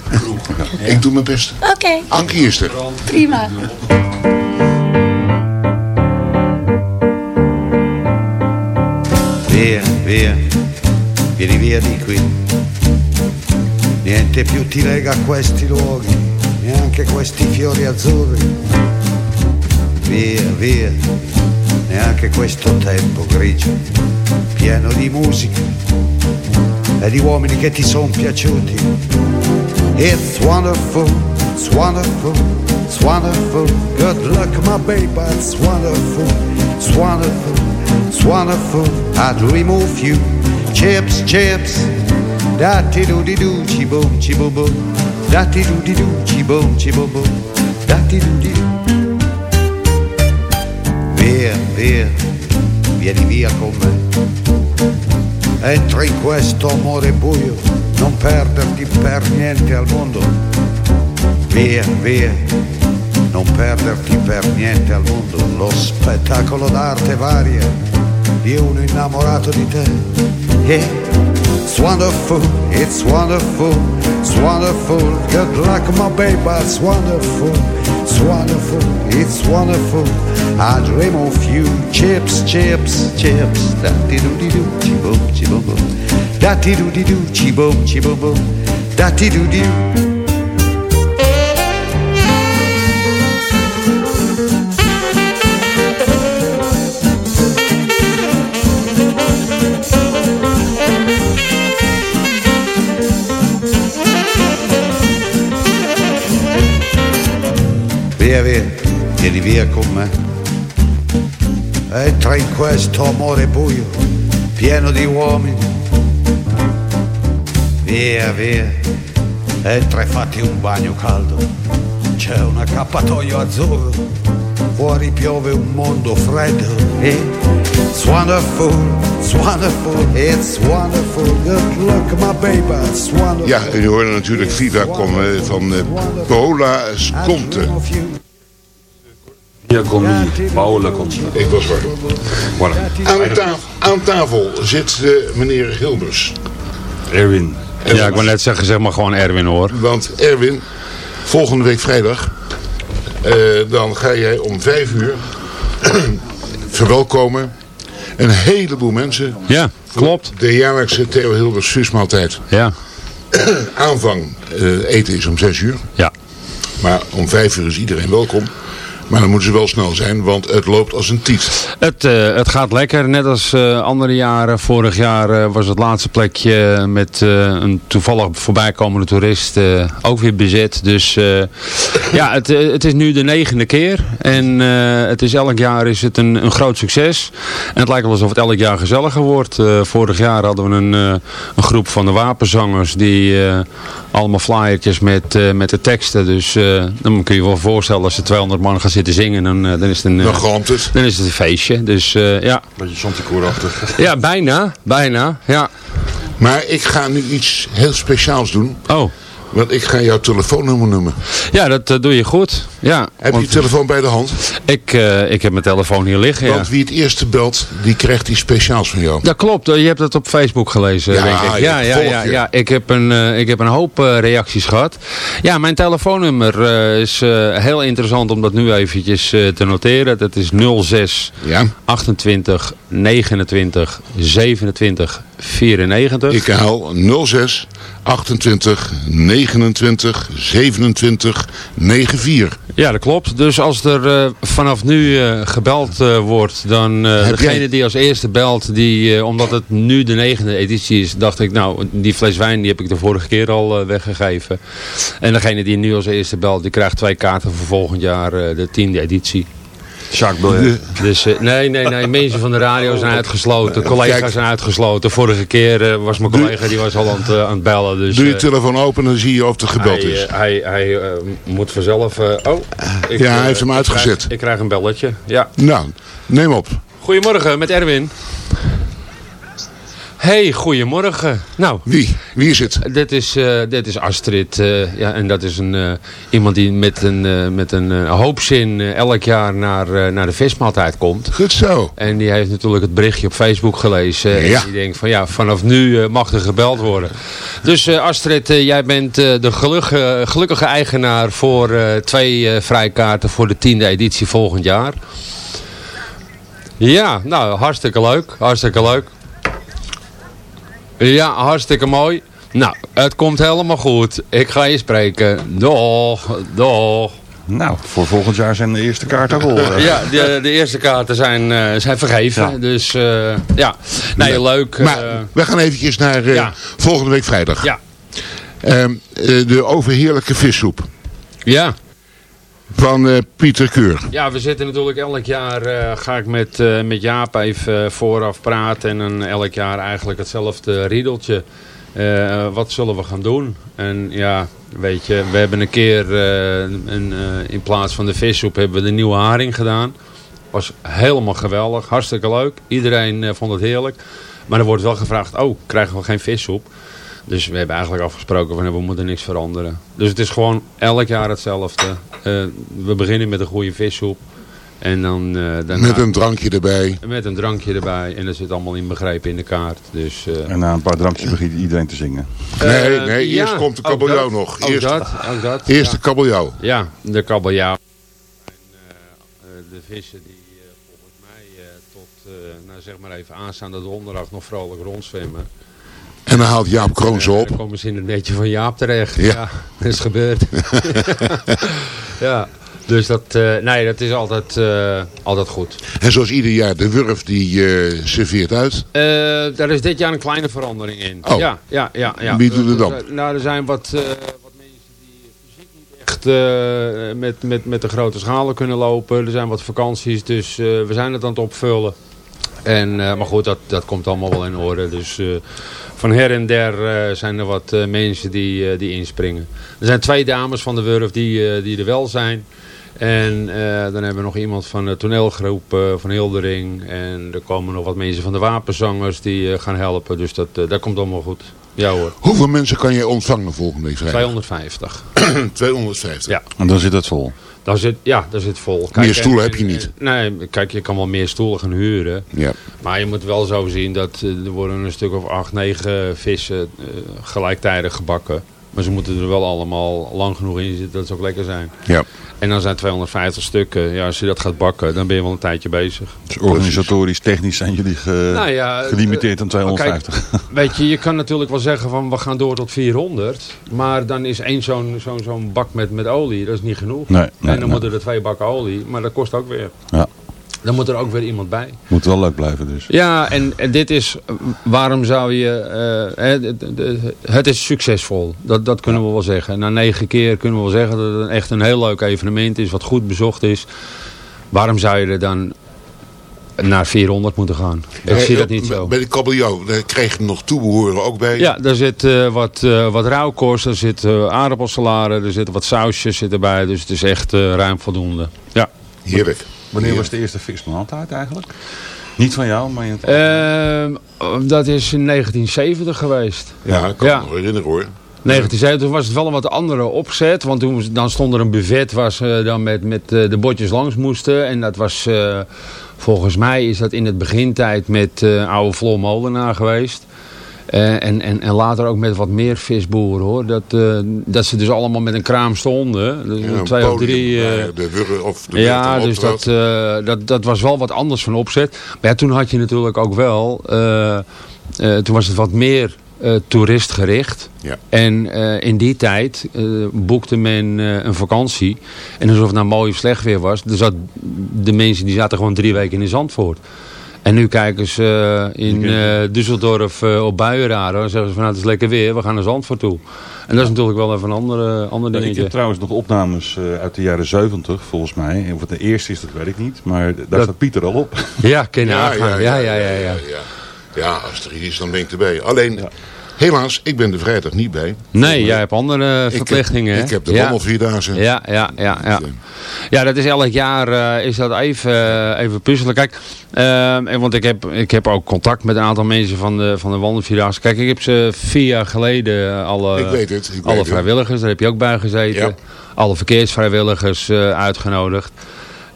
Ik doe mijn best. Oké, Ankie is er. prima. Via, via, vieni via di qui. Niente più ti lega a questi luoghi, neanche questi fiori azzurri. Via, via, neanche questo tempo grigio, pieno di musica e di uomini che ti sono piaciuti. It's wonderful, it's wonderful, it's wonderful. Good luck, my baby, it's wonderful, it's wonderful, it's wonderful. I'd remove you, chips, chips. Da ti do di do, chi boom, chi boom boom. Da ti do di do, chi boom, chi boom boom. Da ti do di do. Via, via, vieni via con me. Entra in questo amore buio, non perderti per niente al mondo. Via, via, non perderti per niente al mondo. Lo spettacolo d'arte varia di uno innamorato di te. Yeah. It's wonderful, it's wonderful, it's wonderful. Good luck, my baby, it's wonderful, it's wonderful, it's wonderful. I dream of you, chips, chips, chips. Da di do di do, chi boom, chi boom boom. Da di do di do, chi boom, chi boom boom. Da di do di do. Via, via, vieni via con me. Entra in questo amore buio, pieno di uomini. Via, via, entra e fatti un bagno caldo. C'è un accappatoio azzurro, fuori piove un mondo freddo. E it's wonderful, it's wonderful, it's wonderful. Good luck, my baby, it's wonderful. Ja, en je hoorde natuurlijk Viva komen van uh, Paola Sconte. Ja, kom niet. Paola komt. Ik was waar. Voilà. Aan, tafel, aan tafel zit uh, meneer Hilbers. Erwin. Ja, ik wou net zeggen, zeg maar gewoon Erwin hoor. Want Erwin, volgende week vrijdag, dan ga jij om vijf uur [clears throat] verwelkomen een heleboel mensen. Ja, klopt. De jaarlijkse Theo Hilbers vismaaltijd. Ja. [clears throat] Aanvang uh, eten is om zes uur. Ja. Maar om vijf uur is iedereen welkom. Maar dan moeten ze wel snel zijn, want het loopt als een tiet. Het, uh, het gaat lekker, net als uh, andere jaren. Vorig jaar uh, was het laatste plekje met een toevallig voorbijkomende toerist ook weer bezet. Dus ja, het, het is nu de negende keer. En het is elk jaar is het een, een groot succes. En het lijkt wel alsof het elk jaar gezelliger wordt. vorig jaar hadden we een, een groep van de wapenzangers die allemaal flyertjes met, met de teksten. Dus dan kun je je wel voorstellen als er 200 man gaan zitten zitten zingen, dan, dan is het een, dan, galmt het. dan is het een feestje. Dus uh, ja. Beetje Chanticoorachtig. [laughs] Ja, bijna. Bijna, ja. Maar ik ga nu iets heel speciaals doen. Oh. Want ik ga jouw telefoonnummer noemen. Ja, dat uh, doe je goed. Ja, heb je je telefoon bij de hand? Ik, uh, ik heb mijn telefoon hier liggen, Want ja. wie het eerste belt, die krijgt iets speciaals van jou. Dat klopt. Je hebt het op Facebook gelezen, ja, denk ik. Ja, ja, ja, ja. Ik, heb een, uh, ik heb een hoop reacties gehad. Ja, mijn telefoonnummer is heel interessant om dat nu eventjes te noteren. Dat is 06 ja. 28 29 27 94. Ik haal 06 28 29 27 94. Ja, dat klopt. Dus als er uh, vanaf nu uh, gebeld uh, wordt, dan degene jij... die als eerste belt, die, omdat het nu de negende editie is, dacht ik, nou, die fles wijn die heb ik de vorige keer al weggegeven. En degene die nu als eerste belt, die krijgt twee kaarten voor volgend jaar, de tiende editie. Jacques Dus uh, nee, nee, nee. Mensen van de radio zijn uitgesloten. Collega's Kijk, zijn uitgesloten. Vorige keer uh, was mijn collega die was al aan het, aan het bellen. Dus, doe je telefoon open en dan zie je of er gebeld hij, is. hij, hij moet vanzelf... oh, ik, ja, hij heeft hem uitgezet. Ik krijg, ik krijg een belletje. Ja. Nou, neem op. Goedemorgen, met Erwin. Hey, goedemorgen. Nou, Wie? Wie is het? Dit is, uh, dit is Astrid. Uh, ja, en dat is een, uh, iemand die met een, met een hoopzin elk jaar naar, naar de vismaaltijd komt. Goed zo. En die heeft natuurlijk het berichtje op Facebook gelezen. Ja. En die denkt van ja, vanaf nu mag er gebeld worden. Dus Astrid, jij bent de gelukkige, gelukkige eigenaar voor twee vrijkaarten voor de tiende editie volgend jaar. Ja, nou hartstikke leuk. Hartstikke leuk. Ja, hartstikke mooi. Nou, het komt helemaal goed. Ik ga je spreken. Doeg, doeg. Nou, voor volgend jaar zijn de eerste kaarten. Uh. Ja, de, de, eerste kaarten zijn, uh, zijn vergeven. Ja. Dus uh, ja, nee, leuk. Maar we gaan eventjes naar ja. volgende week vrijdag. Ja. Ehm, de overheerlijke vissoep. Ja. Van uh, Pieter Keur. Ja, we zitten natuurlijk elk jaar, uh, ga ik met, uh, met Jaap even vooraf praten. En elk jaar eigenlijk hetzelfde riedeltje. wat zullen we gaan doen? En ja, weet je, we hebben een keer een, in plaats van de vissoep hebben we de nieuwe haring gedaan. Was helemaal geweldig, hartstikke leuk. Iedereen vond het heerlijk. Maar er wordt wel gevraagd, oh, krijgen we geen vissoep? Dus we hebben eigenlijk afgesproken van we moeten niks veranderen. Dus het is gewoon elk jaar hetzelfde. Uh, we beginnen met een goede vissoep. En dan, uh, daarna, met een drankje erbij. Met een drankje erbij. En dat zit allemaal inbegrepen in de kaart. Dus, uh, en na een paar drankjes begint iedereen te zingen. Nee, nee eerst komt de kabeljauw nog. Ook eerst, dat, ook dat. Eerst ja. de kabeljauw. Ja, de kabeljauw. En de vissen die volgens mij tot, nou zeg maar even aanstaande donderdag nog vrolijk rondzwemmen. En dan haalt Jaap Kroon ze op. Dan komen ze in het netje van Jaap terecht. Ja, ja dat [laughs] is gebeurd. [laughs] ja, dus dat, uh, nee, dat is altijd, uh, altijd goed. En zoals ieder jaar, de Wurf die uh, serveert uit? daar is dit jaar een kleine verandering in. Oh. Ja, ja, ja. ja. Wie doet het dan? nou, er zijn wat, wat mensen die fysiek niet echt met, met, met de grote schalen kunnen lopen. Er zijn wat vakanties, dus we zijn het aan het opvullen. En, maar goed, dat, dat komt allemaal wel in orde. Dus van her en der uh, zijn er wat uh, mensen die, uh, die inspringen. Er zijn twee dames van de Wurf die, die er wel zijn. En dan hebben we nog iemand van de toneelgroep van Hildering. En er komen nog wat mensen van de wapenzangers die gaan helpen. Dus dat, dat komt allemaal goed. Ja hoor. Hoeveel mensen kan je ontvangen volgende week vrijdag? 250. 250? [clears throat] Ja. En dan zit het vol? Dan zit, ja, daar zit vol. Kijk, meer stoelen en, heb je niet? Nee, kijk, je kan wel meer stoelen gaan huren. Ja. Maar je moet wel zo zien dat er worden een stuk of acht, negen vissen uh, gelijktijdig gebakken. Maar ze moeten er wel allemaal lang genoeg in zitten dat ze ook lekker zijn. Ja. En dan zijn 250 stukken. Ja, als je dat gaat bakken, dan ben je wel een tijdje bezig. Dus organisatorisch, technisch zijn jullie ge nou ja, gelimiteerd aan 250. Kijk, [laughs] weet je, je kan natuurlijk wel zeggen van we gaan door tot 400. Maar dan is één zo'n zo'n zo'n bak met, met olie, dat is niet genoeg. Nee, nee, en dan nee. moeten er twee bakken olie, maar dat kost ook weer. Ja. Dan moet er ook weer iemand bij. Moet wel leuk blijven dus. Ja, en, en dit is, waarom zou je, uh, het, het is succesvol. Dat, dat kunnen we wel zeggen. Na negen keer kunnen we wel zeggen dat het echt een heel leuk evenement is, wat goed bezocht is. Waarom zou je er dan naar 400 moeten gaan? Ik zie dat niet zo. Bij de kabeljauw, daar kreeg je nog toebehoren ook bij? Ja, daar zit uh, wat, uh, wat rauwkost, er zit uh, aardappelsalade, er zitten wat sausjes zit erbij. Dus het is echt ruim voldoende. Ja. Heerlijk. Wanneer was de eerste vismaaltijd eigenlijk? Niet van jou, maar... In het uh, dat is in 1970 geweest. Ja, ik kan ja. me nog herinneren hoor. 1970 was het wel een wat andere opzet. Want toen dan stond er een buffet waar ze dan met, met de bordjes langs moesten. En dat was... Uh, volgens mij is dat in het begintijd met oude Floor Molenaar geweest. Uh, en, en, en later ook met wat meer visboeren hoor. Dat, uh, dat ze dus allemaal met een kraam stonden. Dus ja, twee of drie. Uh, de wurre, of de ja, dus dat, dat, dat was wel wat anders van opzet. Maar ja, toen had je natuurlijk ook wel. toen was het wat meer toeristgericht. Ja. En in die tijd boekte men een vakantie. En alsof het nou mooi of slecht weer was. Dus dat, de mensen die zaten gewoon drie weken in Zandvoort. En nu kijken ze uh, in uh, Düsseldorf uh, op buienradar en zeggen ze van nou het is lekker weer, we gaan naar Zandvoort toe. En dat is natuurlijk wel even een andere, ander dingetje. Ik heb trouwens nog opnames uit de jaren 70 volgens mij. Of het de eerste is, dat weet ik niet. Maar daar dat... staat Pieter al op. Ja, ken je ja, ja, ja, ja, ja, ja. Ja, als er iets is dan ben ik erbij. Alleen... Ja. Helaas, ik ben er vrijdag niet bij. Nee, jij hebt andere ik verplichtingen. Heb, ik heb de ja. wandelvierdaagse. Ja, ja, ja, ja. Ja, dat is elk jaar uh, is dat even, uh, even puzzelen. Kijk, uh, want ik heb, ik heb ook contact met een aantal mensen van de, van de wandelvierdaagse. Kijk, ik heb ze vier jaar geleden alle, ik weet het, ik alle weet vrijwilligers, het. daar heb je ook bij gezeten. Ja. Alle verkeersvrijwilligers uitgenodigd.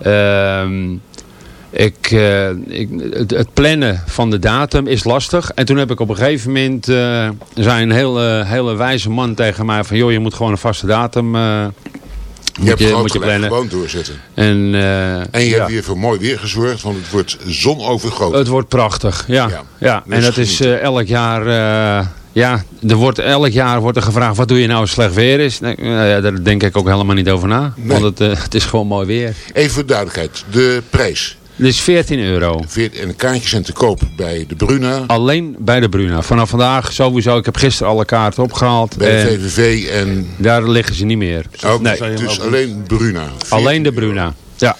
Ehm, ik, uh, ik, het, het, plannen van de datum is lastig. En toen heb ik op een gegeven moment... Uh, zei een hele, hele wijze man tegen mij van... joh, je moet gewoon een vaste datum... Uh, je hebt je, moet je plannen. gewoon doorzetten. En, en je ja. hebt weer voor mooi weer gezorgd, want het wordt zonovergoten. Het wordt prachtig, ja. ja. ja. En dat is elk jaar... ja, er wordt, elk jaar wordt er gevraagd, wat doe je nou als slecht weer is? Nee, ja, daar denk ik ook helemaal niet over na. Nee. Want het, het is gewoon mooi weer. Even voor duidelijkheid, de prijs. Dus 14 euro. En de kaartjes zijn te koop bij de Bruna. Alleen bij de Bruna. Vanaf vandaag sowieso. Ik heb gisteren alle kaarten opgehaald. Bij de VVV en... Daar liggen ze niet meer. Ook, nee. Dus alleen Bruna. Alleen de Bruna. Ja.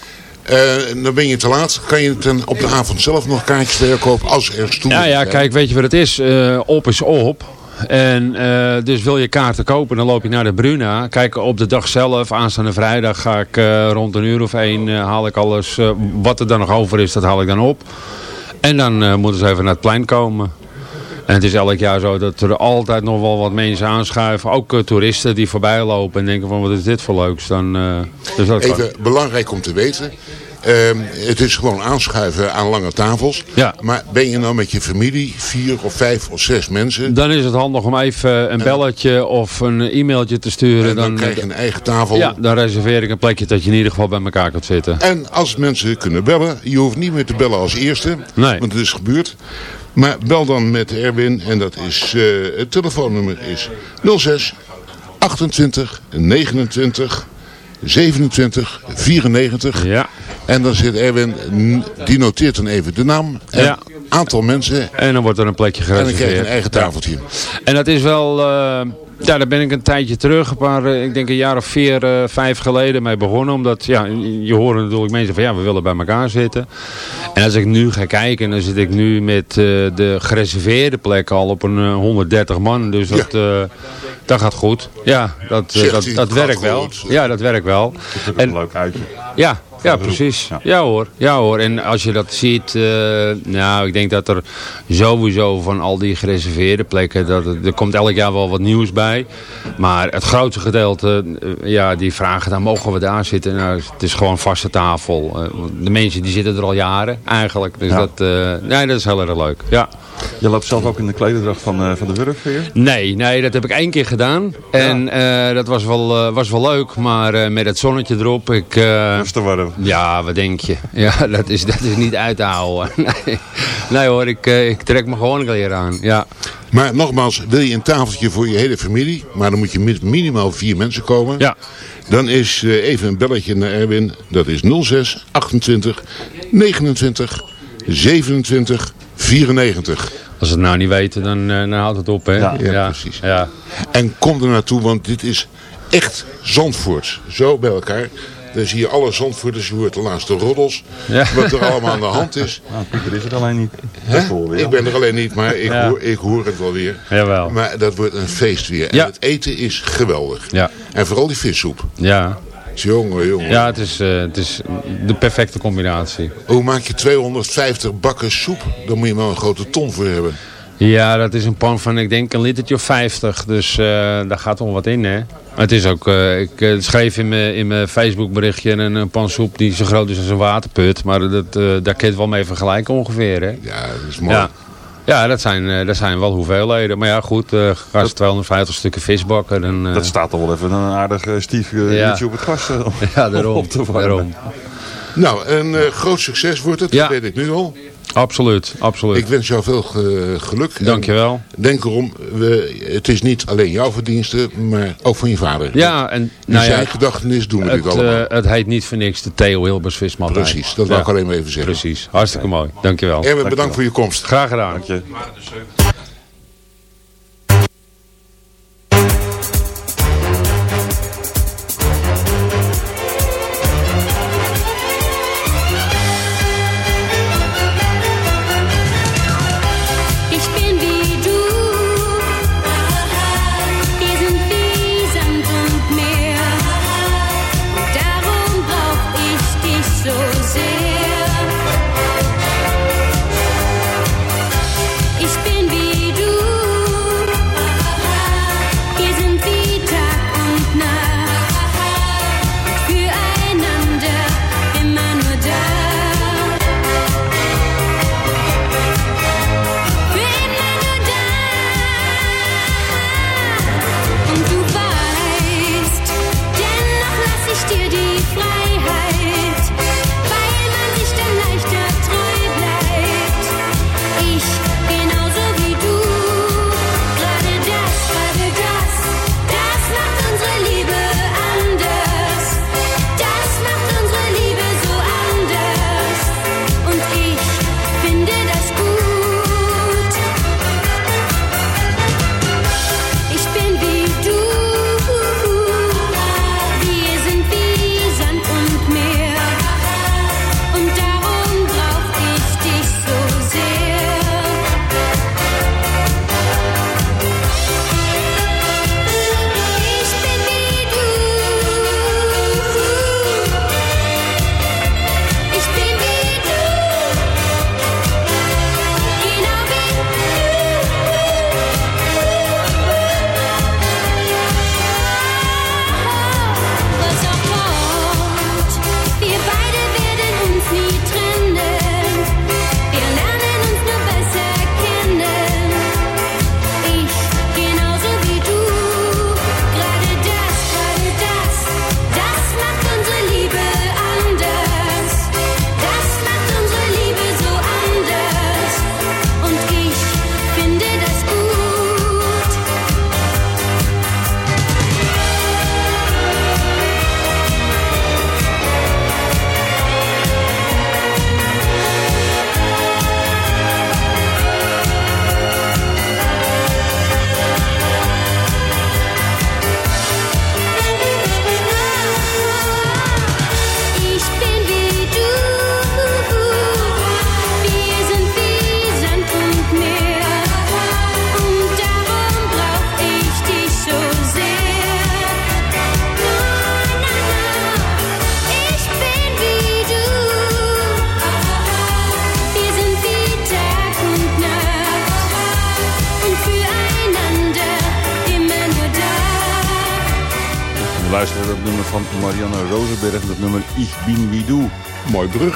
Uh, dan ben je te laat. Kan je ten, op de avond zelf nog kaartjes verkopen als er stoelen Ja, ja kijk, weet je wat het is? Uh, op is op. En uh, dus wil je kaarten kopen, dan loop je naar de Bruna. Kijk, op de dag zelf, aanstaande vrijdag, ga ik uh, rond een uur of één, uh, haal ik alles, wat er dan nog over is, dat haal ik dan op. En dan moeten ze even naar het plein komen. En het is elk jaar zo dat er altijd nog wel wat mensen aanschuiven. Ook toeristen die voorbij lopen en denken van wat is dit voor leuks. Dan, dus dat Even belangrijk om te weten. Ehm, het is gewoon aanschuiven aan lange tafels. Ja. Maar ben je nou met je familie, vier of vijf of zes mensen? Dan is het handig om even een belletje of een e-mailtje te sturen. En dan, krijg je een eigen tafel. Ja, dan reserveer ik een plekje dat je in ieder geval bij elkaar kunt zitten. En als mensen kunnen bellen, je hoeft niet meer te bellen als eerste. Nee. Want het is gebeurd. Maar bel dan met Erwin en dat is, uh, het telefoonnummer is 06 28 29 27 94. Ja. En dan zit Erwin, die noteert dan even de naam. En ja. aantal mensen. En dan wordt er een plekje gereserveerd. En dan krijg je een eigen tafeltje. En dat is wel... Uh, ja, daar ben ik een tijdje terug, maar uh, ik denk een jaar of vier, uh, vijf geleden mee begonnen. Omdat, ja, je hoort natuurlijk mensen van, ja, we willen bij elkaar zitten. En als ik nu ga kijken, dan zit ik nu met de gereserveerde plekken al op een 130 man. Dus dat, ja. dat gaat goed. Ja, dat, dat, dat werkt wel. Ja, dat werkt wel. Dat is en, een leuk uitje. Ja, ja, precies. Ja. ja. hoor. Ja hoor. En als je dat ziet, uh, nou ik denk dat er sowieso van al die gereserveerde plekken, dat er, er komt elk jaar wel wat nieuws bij. Maar het grootste gedeelte, uh, ja die vragen, dan mogen we daar zitten. Nou, het is gewoon vaste tafel. Uh, de mensen die zitten er al jaren eigenlijk. Dus ja. dat, nee, dat is heel erg leuk. Ja. Je loopt zelf ook in de klederdracht van, van de Wurfveer? Nee, nee, dat heb ik één keer gedaan. En ja. dat was wel, was wel leuk, maar met het zonnetje erop. Ik, was te warm. Ja, wat denk je? [laughs] Ja, dat is, dat is niet uit te houden. [laughs] Nee, nee hoor, ik, ik trek me gewoon weer aan. Ja. Maar nogmaals, wil je een tafeltje voor je hele familie, maar dan moet je met minimaal vier mensen komen. Ja. Dan is even een belletje naar Erwin. Dat is 06 28 29 27 94. Als ze het nou niet weten, dan, uh, dan houdt het op. Hè? Ja, ja, ja, precies. Ja. En kom er naartoe, want dit is echt Zandvoort. Zo bij elkaar. Dan zie je alle Zandvoorters, je hoort de laatste roddels. Ja. Wat er allemaal aan de hand is. [laughs] Nou, Pieter is het alleen niet. Weer, ik ben er alleen niet, maar ik, hoor, ik hoor het wel weer. Jawel. Maar dat wordt een feest weer. En het eten is geweldig. Ja. En vooral die vissoep. Ja. Jongen, jongen. Ja, het is, uh, het is de perfecte combinatie. Hoe maak je 250 bakken soep? Dan moet je wel een grote ton voor hebben. Ja, dat is een pan van, ik denk, een litertje of 50. Dus uh, daar gaat wel wat in, hè. Het is ook, uh, ik uh, schreef in mijn, in mijn Facebook berichtje een, een pan soep die zo groot is als een waterput. Maar dat, daar kun je het wel mee vergelijken ongeveer, hè. Ja, dat is mooi. Ja. Ja, dat zijn, dat zijn wel hoeveelheden. Maar ja, goed, uh, ze 250 stukken vis bakken. Dan, uh... Dat staat toch wel even een aardig uh, stief ja. op het gas [laughs] ja, daarom, op te daarom. Nou, een groot succes wordt het, ja. dat weet ik nu al. Absoluut, absoluut. Ik wens jou veel geluk. Dankjewel. Denk erom, we, het is niet alleen jouw verdienste, maar ook van je vader. Ja, en nou zijn ja, gedachtenis doen we het, dit allemaal. Uh, het heet niet voor niks de Theo Hilbers vismarkt. Precies, dat ja. wil ik alleen maar even zeggen. Precies, hartstikke mooi. Dankjewel. Erwin, bedankt Dankjewel. voor je komst. Graag gedaan. Dank je.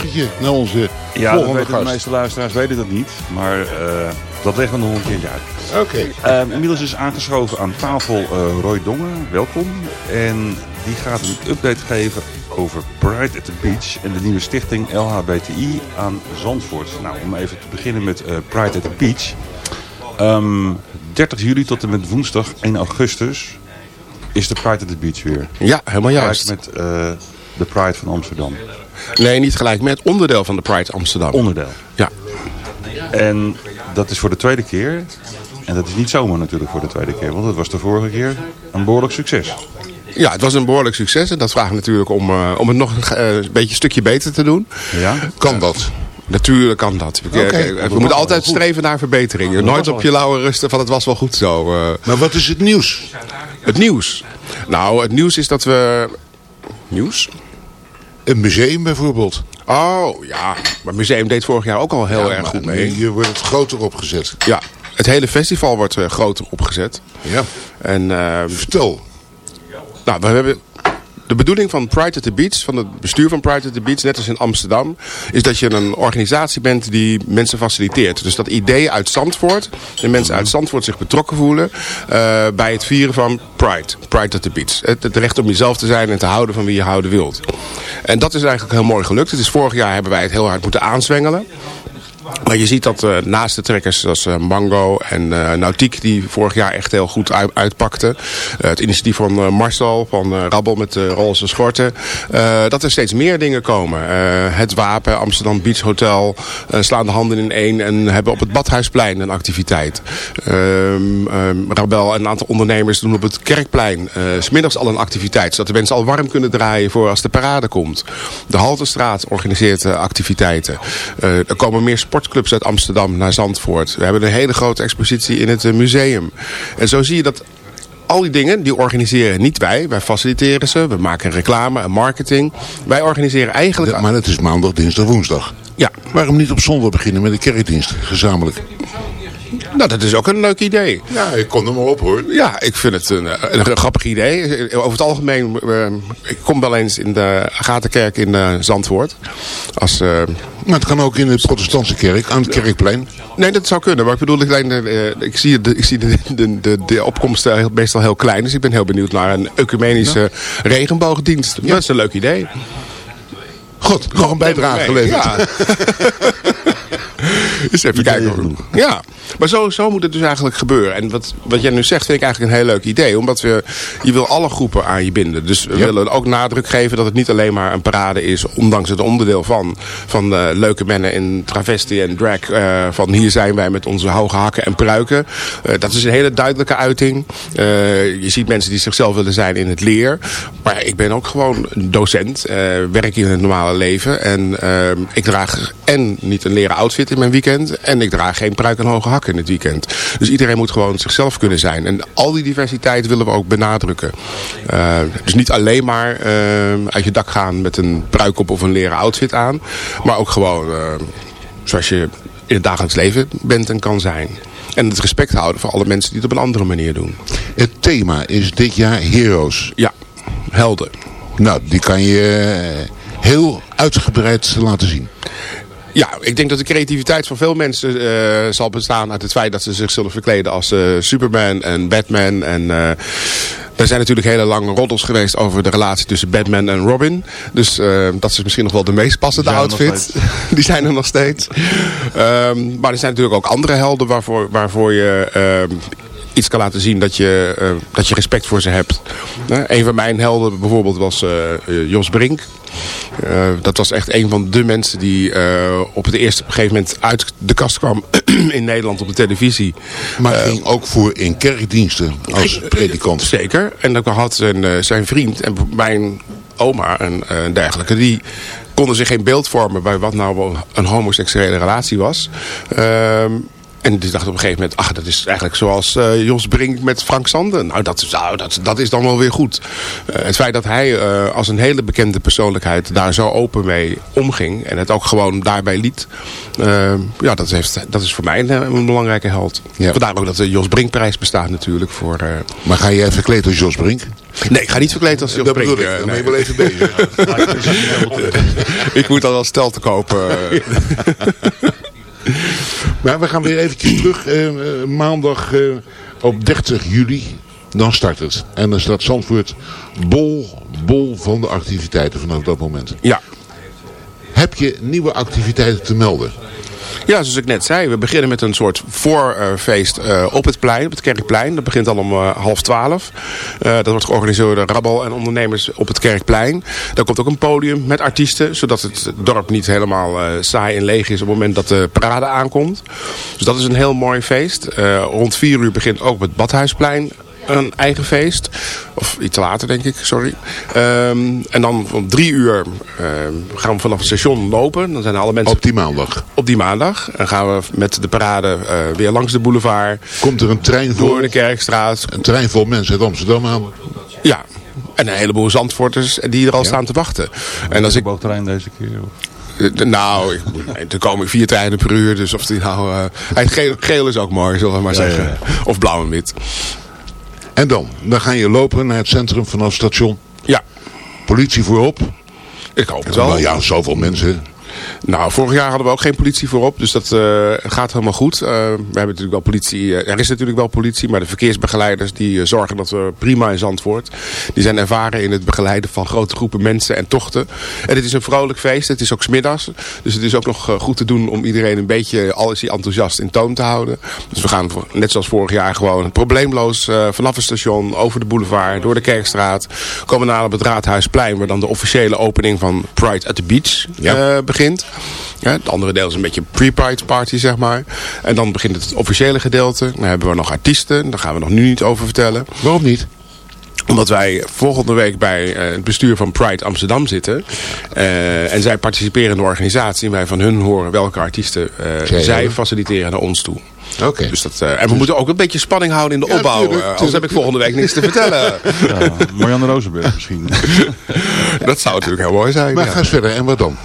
Bruggetje naar onze ja, volgende gast. de meeste luisteraars weten dat niet. Maar uh, dat leggen we nog een keertje uit. Oké. Okay. Uh, inmiddels is aangeschoven aan tafel uh, Roy Dongen. Welkom. En die gaat een update geven over Pride at the Beach en de nieuwe stichting LHBTI aan Zandvoort. Nou, om even te beginnen met Pride at the Beach. Um, 30 juli tot en met woensdag 1 augustus is de Pride at the Beach weer. Ja, helemaal juist. met uh, de Pride van Amsterdam. Nee, niet gelijk met onderdeel van de Pride Amsterdam. Onderdeel. Ja. En dat is voor de tweede keer. En dat is niet zomaar natuurlijk voor de tweede keer. Want het was de vorige keer een behoorlijk succes. Ja, het was een behoorlijk succes. En dat vraagt natuurlijk om, uh, om het nog uh, een beetje een stukje beter te doen. Ja? Kan dat? Natuurlijk kan dat. We, okay, we moeten altijd streven naar verbetering. Nooit op je lauwe rusten van het was wel goed zo. Uh, maar wat is het nieuws? Het nieuws? Nou, het nieuws is dat we... Nieuws? Een museum bijvoorbeeld. Oh, ja. Maar het museum deed vorig jaar ook al heel ja, erg goed mee. Hier wordt het groter opgezet. Ja, het hele festival wordt uh, groter opgezet. Ja. En, uh, Vertel. Nou, we hebben... De bedoeling van Pride at the Beach, van het bestuur van Pride at the Beach, net als in Amsterdam, is dat je een organisatie bent die mensen faciliteert. Dus dat idee uit Zandvoort, en mensen uit Zandvoort zich betrokken voelen uh, bij het vieren van Pride. Pride at the Beach. Het, het recht om jezelf te zijn en te houden van wie je houden wilt. En dat is eigenlijk heel mooi gelukt. Het is vorig jaar hebben wij het heel hard moeten aanzwengelen. Maar je ziet dat uh, naast de trekkers zoals uh, Mango en uh, Nautiek... die vorig jaar echt heel goed uit, uitpakten. het initiatief van Marcel, van Rabbel met de roze schorten. dat er steeds meer dingen komen. het Wapen, Amsterdam Beach Hotel... slaan de handen in één en hebben op het Badhuisplein een activiteit. Um, um, Rabel en een aantal ondernemers doen op het Kerkplein... smiddags al een activiteit. Zodat de mensen al warm kunnen draaien voor als de parade komt. De Haltestraat organiseert activiteiten. er komen meer sport sportclubs uit Amsterdam naar Zandvoort. We hebben een hele grote expositie in het museum. En zo zie je dat al die dingen, die organiseren niet wij. Wij faciliteren ze, we maken reclame en marketing. Wij organiseren eigenlijk... Ja, maar het is maandag, dinsdag, woensdag. Ja. Waarom niet op zondag beginnen met een kerkdienst, gezamenlijk? Nou, dat is ook een leuk idee. Ja, ik kon er maar op hoor. Ja, ik vind het een, een, een grappig idee. Over het algemeen, uh, ik kom wel eens in de Agatenkerk in uh, Zandvoort. Als, uh, maar het kan ook in de protestantse kerk, aan het kerkplein. Nee, dat zou kunnen. Maar ik bedoel, ik, ik zie, de, ik zie de, de, de, de opkomst meestal heel klein. Dus ik ben heel benieuwd naar een ecumenische ja. regenboogdienst. Ja. Dat is een leuk idee. Goed, nog een bijdrage geleverd. Ja. [laughs] [laughs] Eens even kijken. Ja, maar zo, zo moet het dus eigenlijk gebeuren. En wat, wat jij nu zegt vind ik eigenlijk een heel leuk idee. Omdat we, je wil alle groepen aan je binden. Dus we ja. willen ook nadruk geven dat het niet alleen maar een parade is. Ondanks het onderdeel van. Van uh, leuke mennen in travestie en drag. Uh, van hier zijn wij met onze hoge hakken en pruiken. Uh, dat is een hele duidelijke uiting. je ziet mensen die zichzelf willen zijn in het leer. Maar ik ben ook gewoon docent. werk in het normale leven. En ik draag en niet een leren outfit in mijn weekend. En ik draag geen pruik en hoge hakken in het weekend. Dus iedereen moet gewoon zichzelf kunnen zijn. En al die diversiteit willen we ook benadrukken. Uh, dus niet alleen maar uh, uit je dak gaan met een pruik op of een leren outfit aan. Maar ook gewoon uh, zoals je in het dagelijks leven bent en kan zijn. En het respect houden voor alle mensen die het op een andere manier doen. Het thema is dit jaar Heroes. Ja, helden. Nou, die kan je heel uitgebreid laten zien. Ja, ik denk dat de creativiteit van veel mensen uh, zal bestaan uit het feit dat ze zich zullen verkleden als uh, Superman en Batman. En uh, er zijn natuurlijk hele lange roddels geweest over de relatie tussen Batman en Robin. Dus dat is misschien nog wel de meest passende outfit. [laughs] Die zijn er nog steeds. um, maar er zijn natuurlijk ook andere helden waarvoor, waarvoor je iets kan laten zien dat je, uh, dat je respect voor ze hebt. Uh, een van mijn helden bijvoorbeeld was uh, Jos Brink. dat was echt een van de mensen die op het eerste op een gegeven moment uit de kast kwam [clears throat] in Nederland op de televisie. Maar ging ook voor in kerkdiensten als predikant. Zeker. En dan had zijn, zijn vriend en mijn oma en dergelijke, die konden zich geen beeld vormen bij wat nou een homoseksuele relatie was. Uh, En die dacht op een gegeven moment, ach, dat is eigenlijk zoals uh, Jos Brink met Frank Sanden. Nou, dat, nou, dat, dat is dan wel weer goed. Uh, het feit dat hij uh, als een hele bekende persoonlijkheid daar zo open mee omging. En het ook gewoon daarbij liet. ja, dat, heeft, dat is voor mij een, een belangrijke held. Ja. Vandaar ook dat de Jos Brinkprijs bestaat natuurlijk. Voor, maar ga je verkleed als Jos Brink? Nee, ik ga niet verkleed als Jos dat Brink. Ik, dan ben je wel even bezig. [laughs] ik moet dan wel stel te kopen. [laughs] [laughs] [laughs] Maar we gaan weer eventjes terug. Uh, maandag uh, op 30 juli. Dan start het. En dan staat Zandvoort bol, bol van de activiteiten vanaf dat moment. Ja. Heb je nieuwe activiteiten te melden? Ja, zoals ik net zei, we beginnen met een soort voorfeest uh, op het plein, op het Kerkplein. Dat begint al om uh, half twaalf. Uh, dat wordt georganiseerd door Rabbel en ondernemers op het Kerkplein. Daar komt ook een podium met artiesten, zodat het dorp niet helemaal saai en leeg is op het moment dat de parade aankomt. Dus dat is een heel mooi feest. rond vier uur begint ook het Badhuisplein een eigen feest. Of iets later, denk ik, sorry. Um, en dan om drie uur um, gaan we vanaf het station lopen. Dan zijn alle mensen... Op die maandag? Op die maandag. En gaan we met de parade uh, weer langs de boulevard. Komt er een trein vol? Door de Kerkstraat. Een trein vol mensen uit Amsterdam aan? Ja. En een heleboel zandvoorters die er al ja. staan te wachten. En als ik... trein deze keer? Of? Nou, er komen vier treinen per uur. Dus of die nou... Uh, geel, geel, is ook mooi, zullen we maar zeggen. Ja, ja. Of blauw en wit. En dan? Dan ga je lopen naar het centrum vanaf het station. Ja. Politie voorop. Ik hoop het wel. Nou ja, zoveel mensen. Nou, vorig jaar hadden we ook geen politie voorop, dus dat uh, gaat helemaal goed. Uh, we hebben natuurlijk wel politie, uh, er is natuurlijk wel politie, maar de verkeersbegeleiders die zorgen dat we prima in Zandvoort. Die zijn ervaren in het begeleiden van grote groepen mensen en tochten. En het is een vrolijk feest, het is ook smiddags. Dus het is ook nog goed te doen om iedereen een beetje, al is hij enthousiast, in toon te houden. Dus we gaan net zoals vorig jaar gewoon probleemloos vanaf het station, over de boulevard, door de Kerkstraat. Komen naar op het Raadhuisplein, waar dan de officiële opening van Pride at the Beach ja. begint. Ja, het andere deel is een beetje pre-pride party, zeg maar. En dan begint het officiële gedeelte. Dan hebben we nog artiesten. Daar gaan we nog nu niet over vertellen. Waarom niet? Omdat wij volgende week bij uh, het bestuur van Pride Amsterdam zitten. Uh, en zij participeren in de organisatie. En wij van hun horen welke artiesten uh, zij faciliteren naar ons toe. Oké. Dus dat, uh, en we dus... moeten ook een beetje spanning houden in de ja, opbouw. Tuurlijk, tuurlijk. Anders heb ik volgende week niks te vertellen. [laughs] Ja, Marianne Rozenberg misschien. [laughs] dat zou natuurlijk heel mooi zijn. Maar ja. ga eens verder. En wat dan?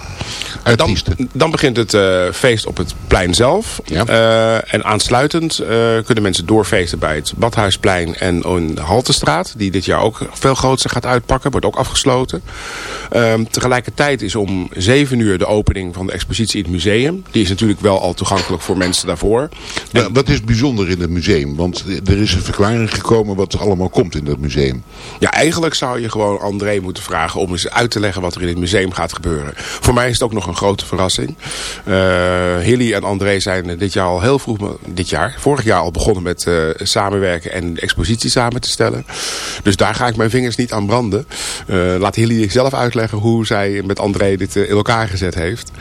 Dan, dan, begint het uh, feest op het plein zelf. Ja. Uh, en aansluitend uh, kunnen mensen doorfeesten bij het Badhuisplein en in de Haltestraat. Die dit jaar ook veel groter gaat uitpakken. Wordt ook afgesloten. Ehm, tegelijkertijd is om 7 uur de opening van de expositie in het museum. Die is natuurlijk wel al toegankelijk voor mensen daarvoor. En... wat is bijzonder in het museum? Want er is een verklaring gekomen wat er allemaal komt in dat museum. Ja, eigenlijk zou je gewoon André moeten vragen om eens uit te leggen wat er in het museum gaat gebeuren. Voor mij is het ook nog een grote verrassing. Uh, Hilly en André zijn dit jaar al heel vroeg, dit jaar, vorig jaar al begonnen met uh, samenwerken en de expositie samen te stellen. Dus daar ga ik mijn vingers niet aan branden. Uh, laat Hilly zelf uitleggen hoe zij met André dit in elkaar gezet heeft.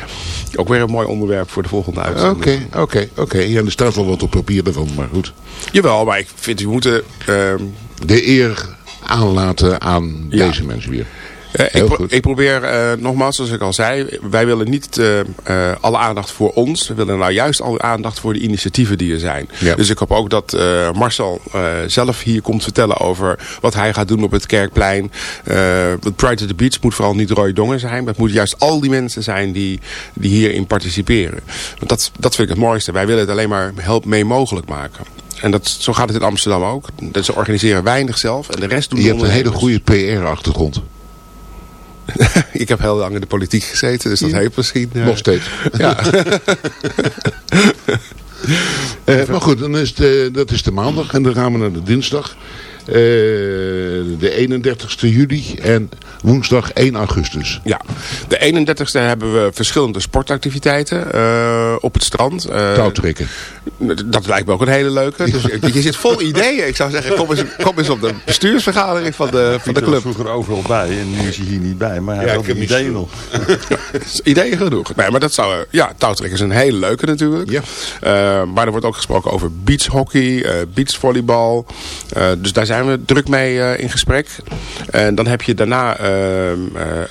Ook weer een mooi onderwerp voor de volgende uitzending. Oké, oké, oké. Ja, er staat wel wat op papier ervan, maar goed. Jawel, maar ik vind, we moeten... Ehm, de eer aanlaten aan ja. deze mensen weer. Ik, pro ik, probeer, uh, nogmaals, zoals ik al zei, wij willen niet uh, alle aandacht voor ons. We willen nou juist alle aandacht voor de initiatieven die er zijn. Ja. Dus ik hoop ook dat Marcel zelf hier komt vertellen over wat hij gaat doen op het Kerkplein. Pride to the Beach moet vooral niet Roy Dongen zijn. Maar het moet juist al die mensen zijn die, die hierin participeren. Want dat, dat vind ik het mooiste. Wij willen het alleen maar help mee mogelijk maken. En dat, zo gaat het in Amsterdam ook. Dat ze organiseren weinig zelf en de rest doen Je hebt een hele goede PR-achtergrond. [laughs] ik heb heel lang in de politiek gezeten, dus dat ja. heeft misschien... Uh... Nog steeds. [laughs] Ja. uh, [laughs] maar goed, dan is de, dat is de maandag en dan gaan we naar de dinsdag. Uh, de 31ste juli en woensdag 1 augustus. Ja, de 31ste hebben we verschillende sportactiviteiten uh, op het strand. Uh, Touwtrekken. Dat lijkt me ook een hele leuke. Dus je zit vol ideeën. Ik zou zeggen, kom eens, kom eens op de bestuursvergadering van de, van de club. Ik was vroeger overal bij en nu is hij hier niet bij. Maar hij ja, ook ideeën nog. [laughs] ideeën genoeg. Nee, maar dat zou... Ja, touwtrekken is een hele leuke natuurlijk. Ja. Uh, maar er wordt ook gesproken over beachhockey, beachvolleybal. dus daar zijn zijn we druk mee in gesprek. En dan heb je daarna ehm,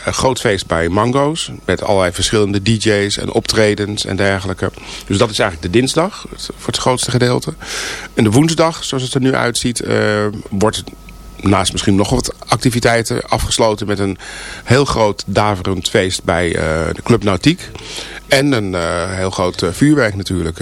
een groot feest bij Mango's. Met allerlei verschillende DJ's en optredens en dergelijke. Dus dat is eigenlijk de dinsdag voor het grootste gedeelte. En de woensdag, zoals het er nu uitziet, wordt naast misschien nog wat activiteiten afgesloten met een heel groot daverend feest bij de Club Nautiek. En een heel groot vuurwerk natuurlijk.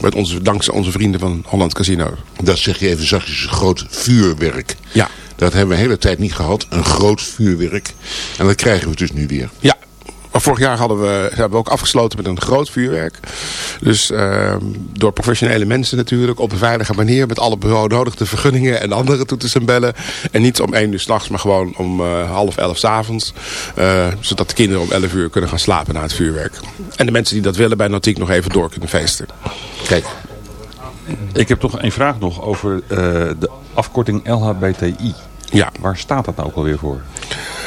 Met onze, dankzij onze vrienden van Holland Casino. Dat zeg je even zachtjes, groot vuurwerk. Ja. Dat hebben we de hele tijd niet gehad, een groot vuurwerk. En dat krijgen we dus nu weer. Ja, maar vorig jaar hadden we, hebben we ook afgesloten met een groot vuurwerk. Dus uh, door professionele mensen natuurlijk. Op een veilige manier. Met alle benodigde vergunningen en andere toeters en bellen. En niet om één uur s'nachts, maar gewoon om uh, half elf s'avonds. Uh, zodat de kinderen om elf uur kunnen gaan slapen na het vuurwerk. En de mensen die dat willen bij Nautiek nog even door kunnen feesten. Kijk. Ik heb toch een vraag nog over de afkorting LHBTI. Ja. Waar staat dat nou ook alweer voor?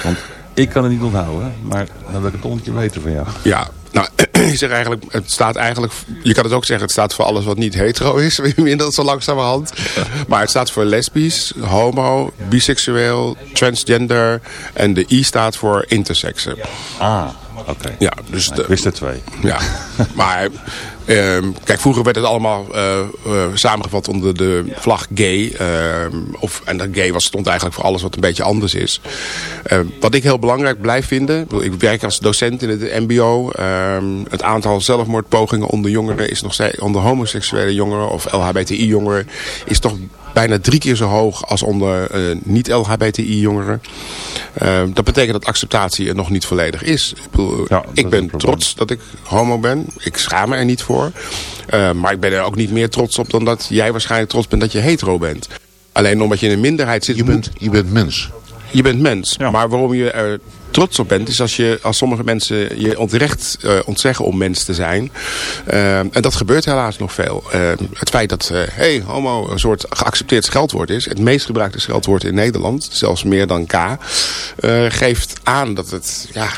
Want ik kan het niet onthouden, maar dan wil ik het toch een keer weten van jou. Ja, nou, [clears throat] je zegt eigenlijk, het staat eigenlijk, je kan het ook zeggen, het staat voor alles wat niet hetero is, [laughs] inmiddels zo langzamerhand. Maar het staat voor lesbisch, homo, biseksueel, transgender en de I staat voor intersexe. Ah, oké. Ja, dus ik wist er twee. Ja, [laughs] maar kijk, vroeger werd het allemaal uh, uh, samengevat onder de vlag gay. of, en dat gay was, stond eigenlijk voor alles wat een beetje anders is. wat ik heel belangrijk blijf vinden, ik werk als docent in het mbo. het aantal zelfmoordpogingen onder jongeren is nog steeds, onder homoseksuele jongeren of LHBTI jongeren, is toch bijna drie keer zo hoog als onder uh, niet-LHBTI-jongeren. Uh, dat betekent dat acceptatie er nog niet volledig is. Ik, bedoel, ja, ik ben trots dat ik homo ben. Ik schaam me er niet voor. Uh, maar ik ben er ook niet meer trots op dan dat jij waarschijnlijk trots bent dat je hetero bent. Alleen omdat je in een minderheid zit... Je bent, je bent mens. Je bent mens. Ja. Maar waarom je er trots op bent, is als, je, als sommige mensen je onterecht uh, ontzeggen om mens te zijn. Uh, en dat gebeurt helaas nog veel. Uh, het feit dat hey, homo een soort geaccepteerd scheldwoord is, het meest gebruikte scheldwoord in Nederland, zelfs meer dan K, geeft aan dat het, ja,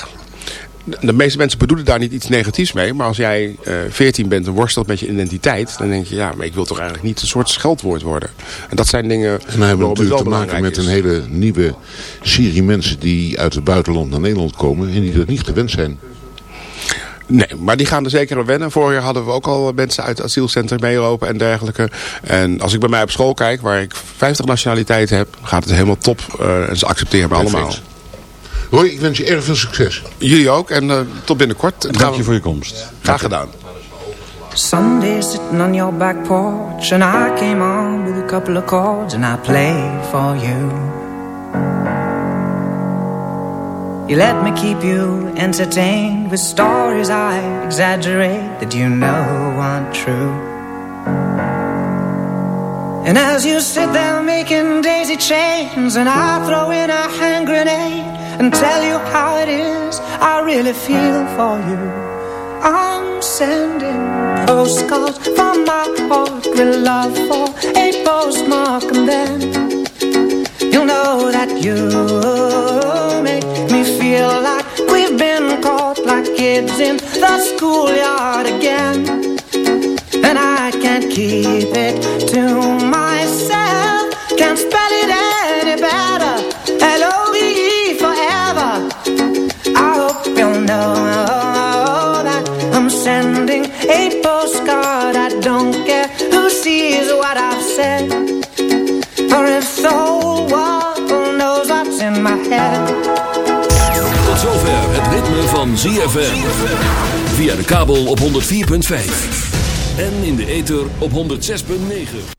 de meeste mensen bedoelen daar niet iets negatiefs mee. Maar als jij uh, 14 bent en worstelt met je identiteit. Dan denk je, ja, maar ik wil toch eigenlijk niet een soort scheldwoord worden. En dat zijn dingen... En dan hebben we natuurlijk te maken met een hele nieuwe serie mensen die uit het buitenland naar Nederland komen. En die dat niet gewend zijn. Nee, maar die gaan er zeker aan wennen. Vorig jaar hadden we ook al mensen uit het asielcentrum meelopen en dergelijke. En als ik bij mij op school kijk, waar ik 50 nationaliteiten heb, gaat het helemaal top. Uh, en ze accepteren me allemaal. Roy, ik wens je erg veel succes. Jullie ook en uh, tot binnenkort. Dank je voor je komst. Graag gedaan. Sunday sitting on your back porch And I came on with a couple of chords And I played for you You let me keep you entertained With stories I exaggerate That you know aren't true And as you sit there making daisy chains And I throw in a hand grenade and tell you how it is I really feel for you. I'm sending postcards from my heart with love for a postmark, and then you'll know that you make me feel like we've been caught like kids in the schoolyard again. And I can't keep it to myself, can't spell a postcard. I don't care who sees what I've said, or if the whole world knows what's in my head. Tot zover het ritme van ZFM. Via de kabel op 104.5. En in de ether op 106.9.